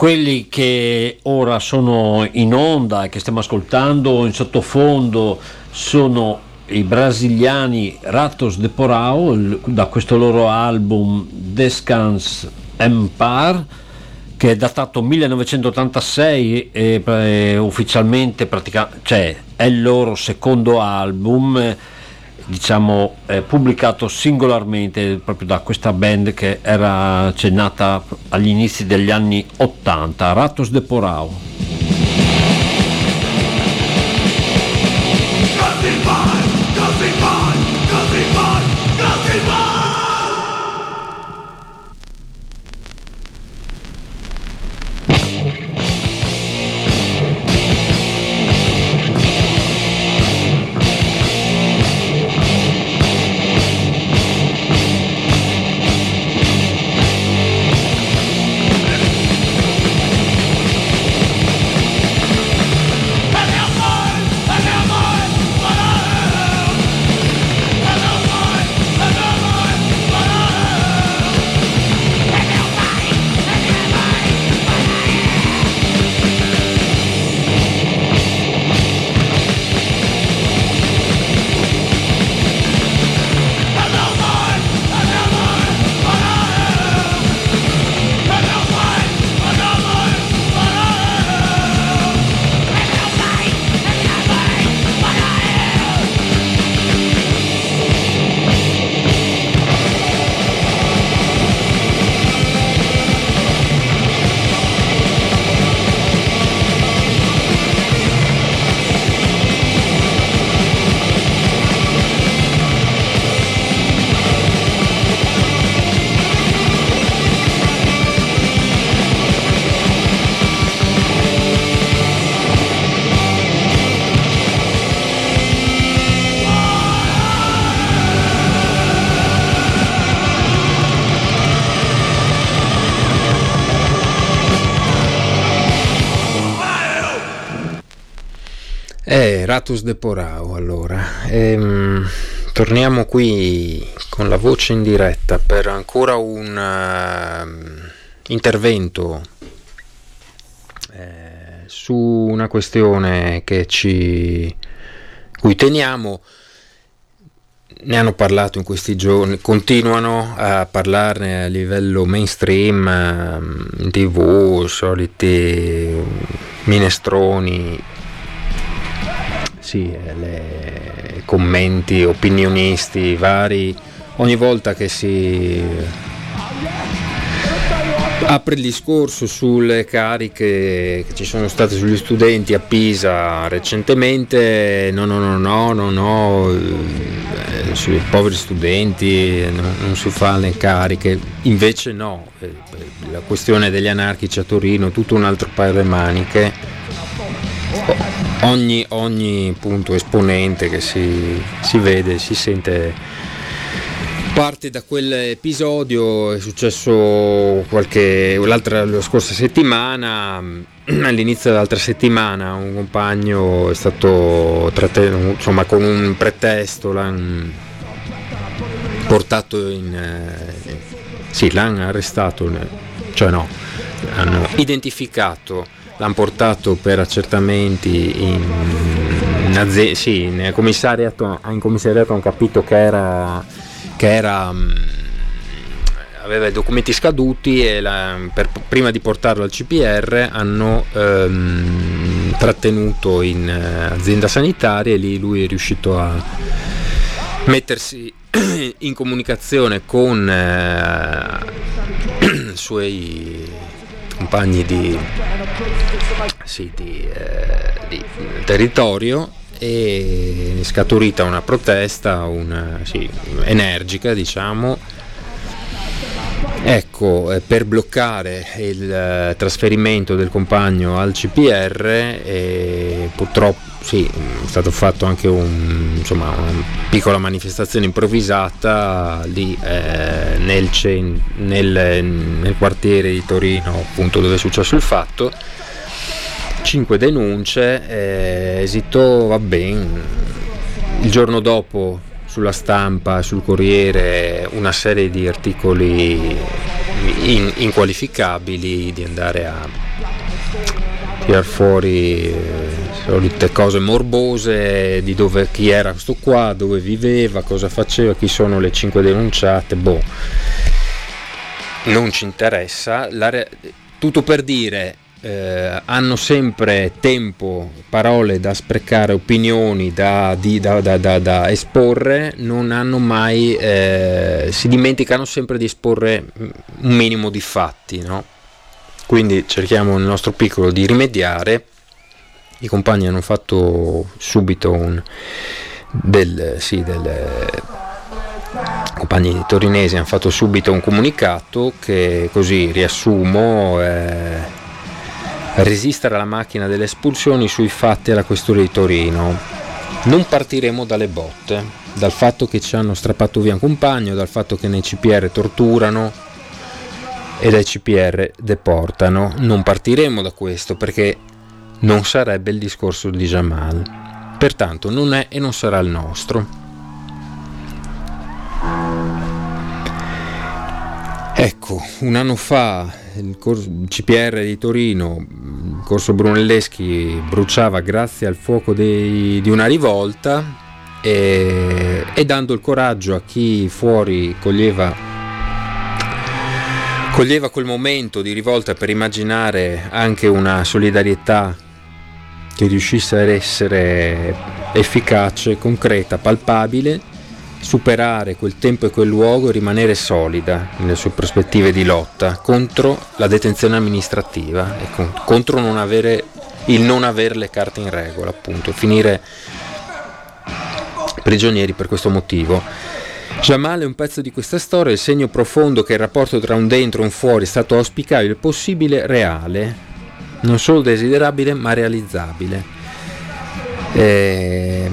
quelli che ora sono in onda e che stiamo ascoltando in sottofondo sono i brasiliani Ratos de Porao da questo loro album Descans Empire che è datato 1986 e eh, ufficialmente pratica- cioè, è il loro secondo album diciamo eh, pubblicato singolarmente proprio da questa band che era cioè, nata agli inizi degli anni 80 Ratos de Porao Eh, Ratus de Porao allora. Ehm, torniamo qui con la voce in diretta per ancora un uh, intervento eh, su una questione che ci cui teniamo ne hanno parlato in questi giorni, continuano a parlarne a livello mainstream, ehm, in tv, soliti minestroni, sì, le commenti opinionisti vari, ogni volta che si apre il discorso sulle cariche che ci sono state sugli studenti a Pisa recentemente, no, no, no, no, no, no eh, sui poveri studenti no, non si fa le cariche, invece no, eh, la questione degli anarchici a Torino, tutto un altro paio di maniche, ogni, ogni punto esponente che si, si vede, si sente parte da quell'episodio, è successo qualche, l'altra, la scorsa settimana, <clears throat> all'inizio dell'altra settimana un compagno è stato trattenuto, insomma con un pretesto, l'hanno portato in... Eh, sì, l'hanno arrestato, cioè no, hanno identificato, l'hanno portato per accertamenti in, in, azienda, sì, in commissariato, in commissariato hanno capito che era che era, mm, aveva i documenti scaduti e la, per, prima di portarlo al CPR hanno ehm, trattenuto in uh, azienda sanitaria e lì lui è riuscito a mettersi in comunicazione con uh, <clears throat> i suoi compagni di, sì, di, uh, di territorio e è scaturita una protesta una, sì, energica diciamo ecco eh, per bloccare il eh, trasferimento del compagno al CPR e purtroppo sì, è stato fatto anche un, insomma, una piccola manifestazione improvvisata lì eh, nel, nel, nel quartiere di Torino appunto dove è successo il fatto 5 denunce, eh, esito va bene. Il giorno dopo sulla stampa, sul Corriere, una serie di articoli in, inqualificabili di andare a tirar fuori eh, solite cose morbose di dove chi era questo qua, dove viveva, cosa faceva, chi sono le 5 denunciate, boh. Non ci interessa, re- tutto per dire eh, hanno sempre tempo, parole da sprecare, opinioni da, di, da, da, da esporre, non hanno mai, eh, si dimenticano sempre di esporre un minimo di fatti. No? Quindi cerchiamo nel nostro piccolo di rimediare. I compagni hanno fatto subito un del, sì, del compagni torinesi hanno fatto subito un comunicato che così riassumo eh, resistere alla macchina delle espulsioni sui fatti alla questura di Torino. Non partiremo dalle botte, dal fatto che ci hanno strappato via un compagno, dal fatto che nei CPR torturano e dai CPR deportano. Non partiremo da questo perché non sarebbe il discorso di Jamal. Pertanto non è e non sarà il nostro. Ecco, un anno fa il, corso, CPR di Torino, il corso Brunelleschi, bruciava grazie al fuoco dei, di una rivolta e, e, dando il coraggio a chi fuori coglieva, coglieva quel momento di rivolta per immaginare anche una solidarietà che riuscisse ad essere efficace, concreta, palpabile superare quel tempo e quel luogo e rimanere solida nelle sue prospettive di lotta contro la detenzione amministrativa e contro non avere, il non avere le carte in regola, appunto, finire prigionieri per questo motivo. Jamal è un pezzo di questa storia, il segno profondo che il rapporto tra un dentro e un fuori è stato auspicabile, possibile, reale, non solo desiderabile ma realizzabile. Eh,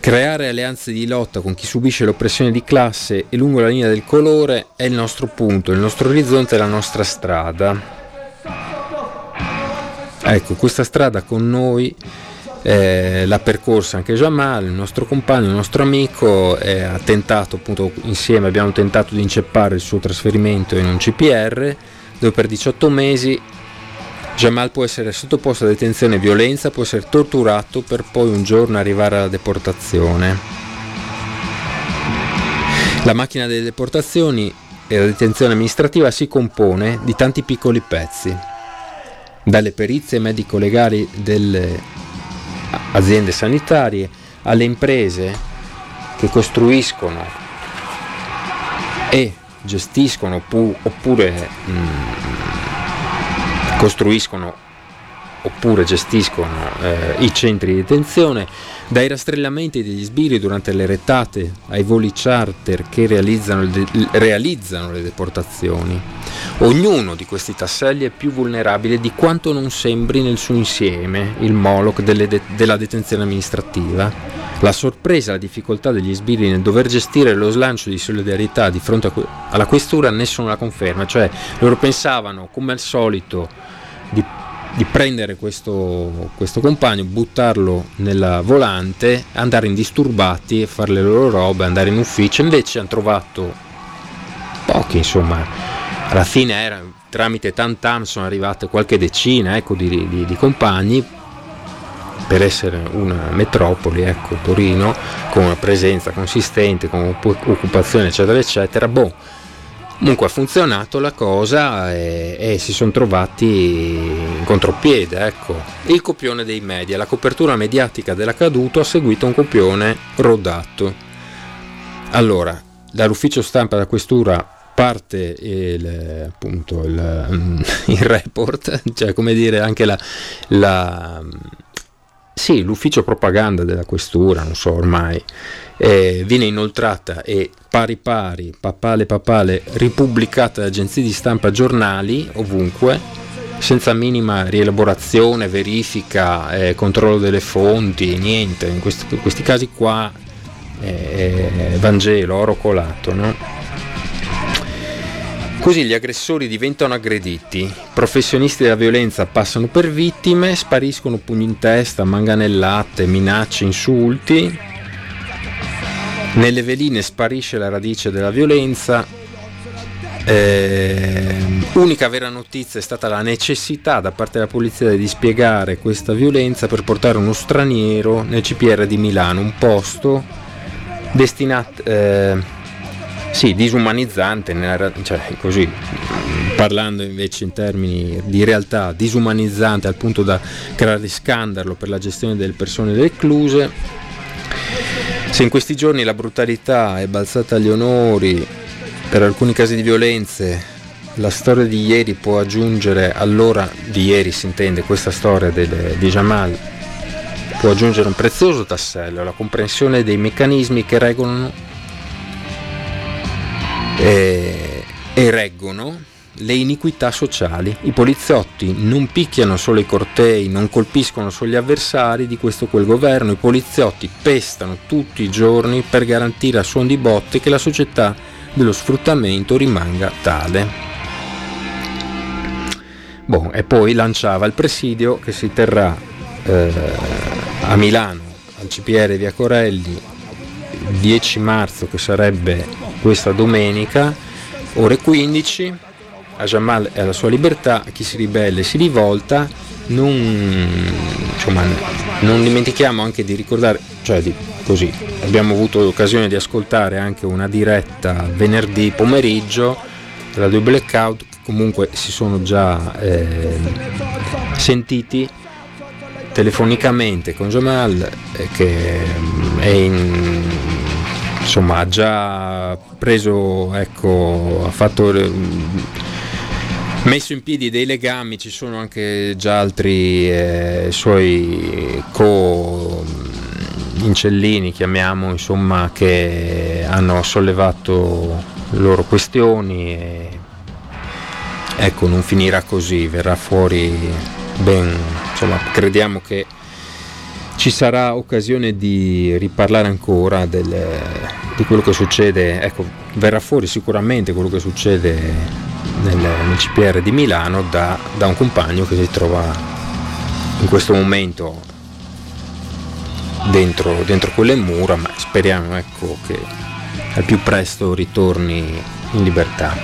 creare alleanze di lotta con chi subisce l'oppressione di classe e lungo la linea del colore è il nostro punto, il nostro orizzonte la nostra strada. Ecco, questa strada con noi eh, l'ha percorsa anche Jamal, il nostro compagno, il nostro amico, eh, ha tentato appunto insieme, abbiamo tentato di inceppare il suo trasferimento in un CPR dove per 18 mesi Jamal può essere sottoposto a detenzione e violenza, può essere torturato per poi un giorno arrivare alla deportazione. La macchina delle deportazioni e la detenzione amministrativa si compone di tanti piccoli pezzi, dalle perizie medico-legali delle aziende sanitarie alle imprese che costruiscono e gestiscono oppure mh, costruiscono oppure gestiscono eh, i centri di detenzione, dai rastrellamenti degli sbirri durante le rettate ai voli charter che realizzano, de- realizzano le deportazioni. Ognuno di questi tasselli è più vulnerabile di quanto non sembri nel suo insieme il Moloch de- della detenzione amministrativa. La sorpresa la difficoltà degli sbirri nel dover gestire lo slancio di solidarietà di fronte que- alla questura nessuno la conferma, cioè loro pensavano come al solito di, di prendere questo, questo, compagno, buttarlo nella volante, andare indisturbati e fare le loro robe, andare in ufficio, invece hanno trovato pochi, insomma, alla fine era, tramite Tantam sono arrivate qualche decina ecco, di, di, di compagni. Per essere una metropoli, ecco, Torino, con una presenza consistente, con occupazione, eccetera, eccetera, boh, Comunque ha funzionato la cosa e, e si sono trovati in contropiede. Ecco. Il copione dei media, la copertura mediatica dell'accaduto ha seguito un copione rodato. Allora, dall'ufficio stampa da questura parte il, appunto, il, <laughs> il report, cioè come dire anche la, la sì, l'ufficio propaganda della questura, non so ormai, eh, viene inoltrata e pari pari, papale papale, ripubblicata da agenzie di stampa giornali ovunque, senza minima rielaborazione, verifica, eh, controllo delle fonti, niente. In questi, in questi casi qua eh, Vangelo, oro colato, no? Così gli aggressori diventano aggrediti, professionisti della violenza passano per vittime, spariscono pugni in testa, manganellate, minacce, insulti. Nelle veline sparisce la radice della violenza. Eh, unica vera notizia è stata la necessità da parte della polizia di dispiegare questa violenza per portare uno straniero nel CPR di Milano, un posto destinato... Eh, sì, disumanizzante, cioè, così, parlando invece in termini di realtà, disumanizzante al punto da creare scandalo per la gestione delle persone recluse. Se in questi giorni la brutalità è balzata agli onori per alcuni casi di violenze, la storia di ieri può aggiungere, allora di ieri si intende questa storia del, di Jamal, può aggiungere un prezioso tassello alla comprensione dei meccanismi che regolano eh, e reggono le iniquità sociali. I poliziotti non picchiano solo i cortei, non colpiscono solo gli avversari di questo o quel governo, i poliziotti pestano tutti i giorni per garantire a suon di botte che la società dello sfruttamento rimanga tale. Bon, e poi lanciava il presidio che si terrà eh, a Milano, al CPR Via Corelli, 10 marzo che sarebbe questa domenica, ore 15, a Jamal e alla sua libertà, chi si ribella e si rivolta, non, insomma, non dimentichiamo anche di ricordare, cioè di, così, abbiamo avuto l'occasione di ascoltare anche una diretta venerdì pomeriggio, Radio Blackout, comunque si sono già eh, sentiti telefonicamente con Jamal eh, che è in insomma ha già preso, ecco, ha fatto messo in piedi dei legami, ci sono anche già altri eh, suoi co incellini, chiamiamo, insomma, che hanno sollevato le loro questioni e ecco, non finirà così, verrà fuori ben, insomma, crediamo che ci sarà occasione di riparlare ancora del, di quello che succede, ecco, verrà fuori sicuramente quello che succede nel, nel CPR di Milano da, da, un compagno che si trova in questo momento dentro, dentro quelle mura, ma speriamo ecco, che al più presto ritorni in libertà.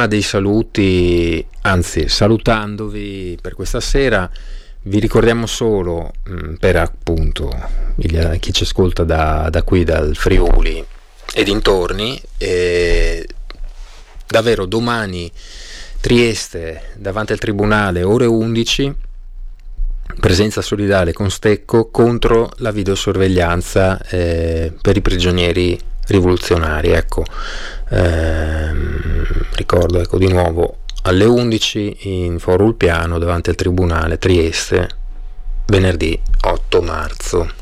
Prima dei saluti, anzi salutandovi per questa sera, vi ricordiamo solo mh, mm, per appunto il, chi ci ascolta da, da, qui, dal Friuli e dintorni, eh, davvero domani Trieste davanti al Tribunale ore 11 presenza solidale con Stecco contro la videosorveglianza eh, per i prigionieri rivoluzionari. Ecco, ehm, ricordo ecco, di nuovo alle 11 in Foro Ulpiano davanti al Tribunale Trieste, venerdì 8 marzo.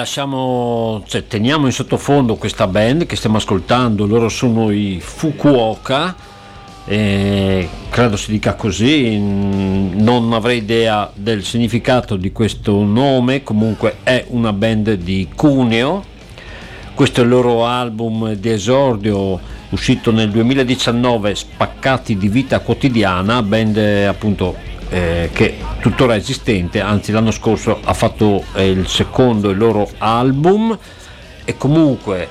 Lasciamo, cioè, teniamo in sottofondo questa band che stiamo ascoltando, loro sono i Fukuoka, eh, credo si dica così, non avrei idea del significato di questo nome, comunque è una band di Cuneo, questo è il loro album di esordio uscito nel 2019, Spaccati di vita quotidiana, band appunto eh, che tuttora esistente, anzi l'anno scorso ha fatto eh, il secondo il loro album e comunque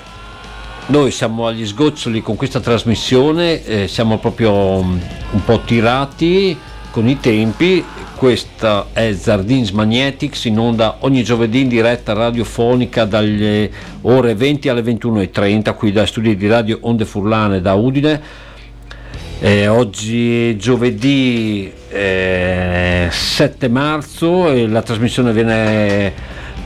noi siamo agli sgoccioli con questa trasmissione, eh, siamo proprio um, un po' tirati con i tempi questa è Zardins Magnetics in onda ogni giovedì in diretta radiofonica dalle ore 20 alle 21.30 qui dai studi di radio Onde Furlane da Udine. Eh, oggi è giovedì eh, 7 marzo e la trasmissione viene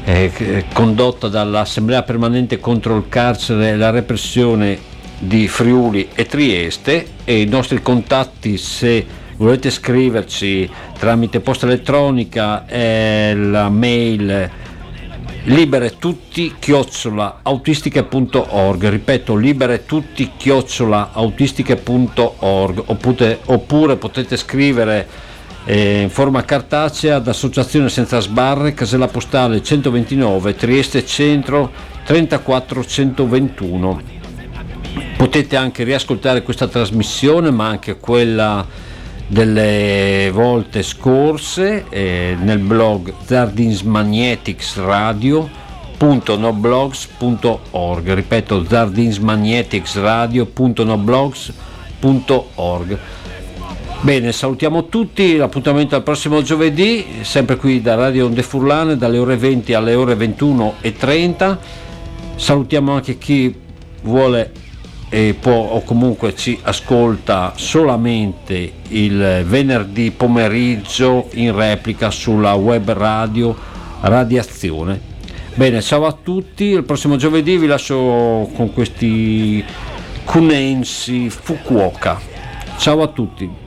eh, condotta dall'Assemblea Permanente contro il carcere e la repressione di Friuli e Trieste. E i nostri contatti se volete scriverci tramite posta elettronica è la mail libere tutti chiocciola autistiche.org ripeto libere tutti chiocciola autistiche.org oppure, oppure potete scrivere eh, in forma cartacea ad Associazione Senza Sbarre casella postale 129 Trieste Centro 34121 potete anche riascoltare questa trasmissione ma anche quella delle volte scorse eh, nel blog zardinsmagneticsradio.noblogs.org ripeto zardinsmagneticsradio.noblogs.org bene salutiamo tutti l'appuntamento al prossimo giovedì sempre qui da Radio Onde Furlane dalle ore 20 alle ore 21.30 salutiamo anche chi vuole e può o comunque ci ascolta solamente il venerdì pomeriggio in replica sulla web radio Radiazione. Bene, ciao a tutti, il prossimo giovedì vi lascio con questi Kunensi Fukuoka. Ciao a tutti.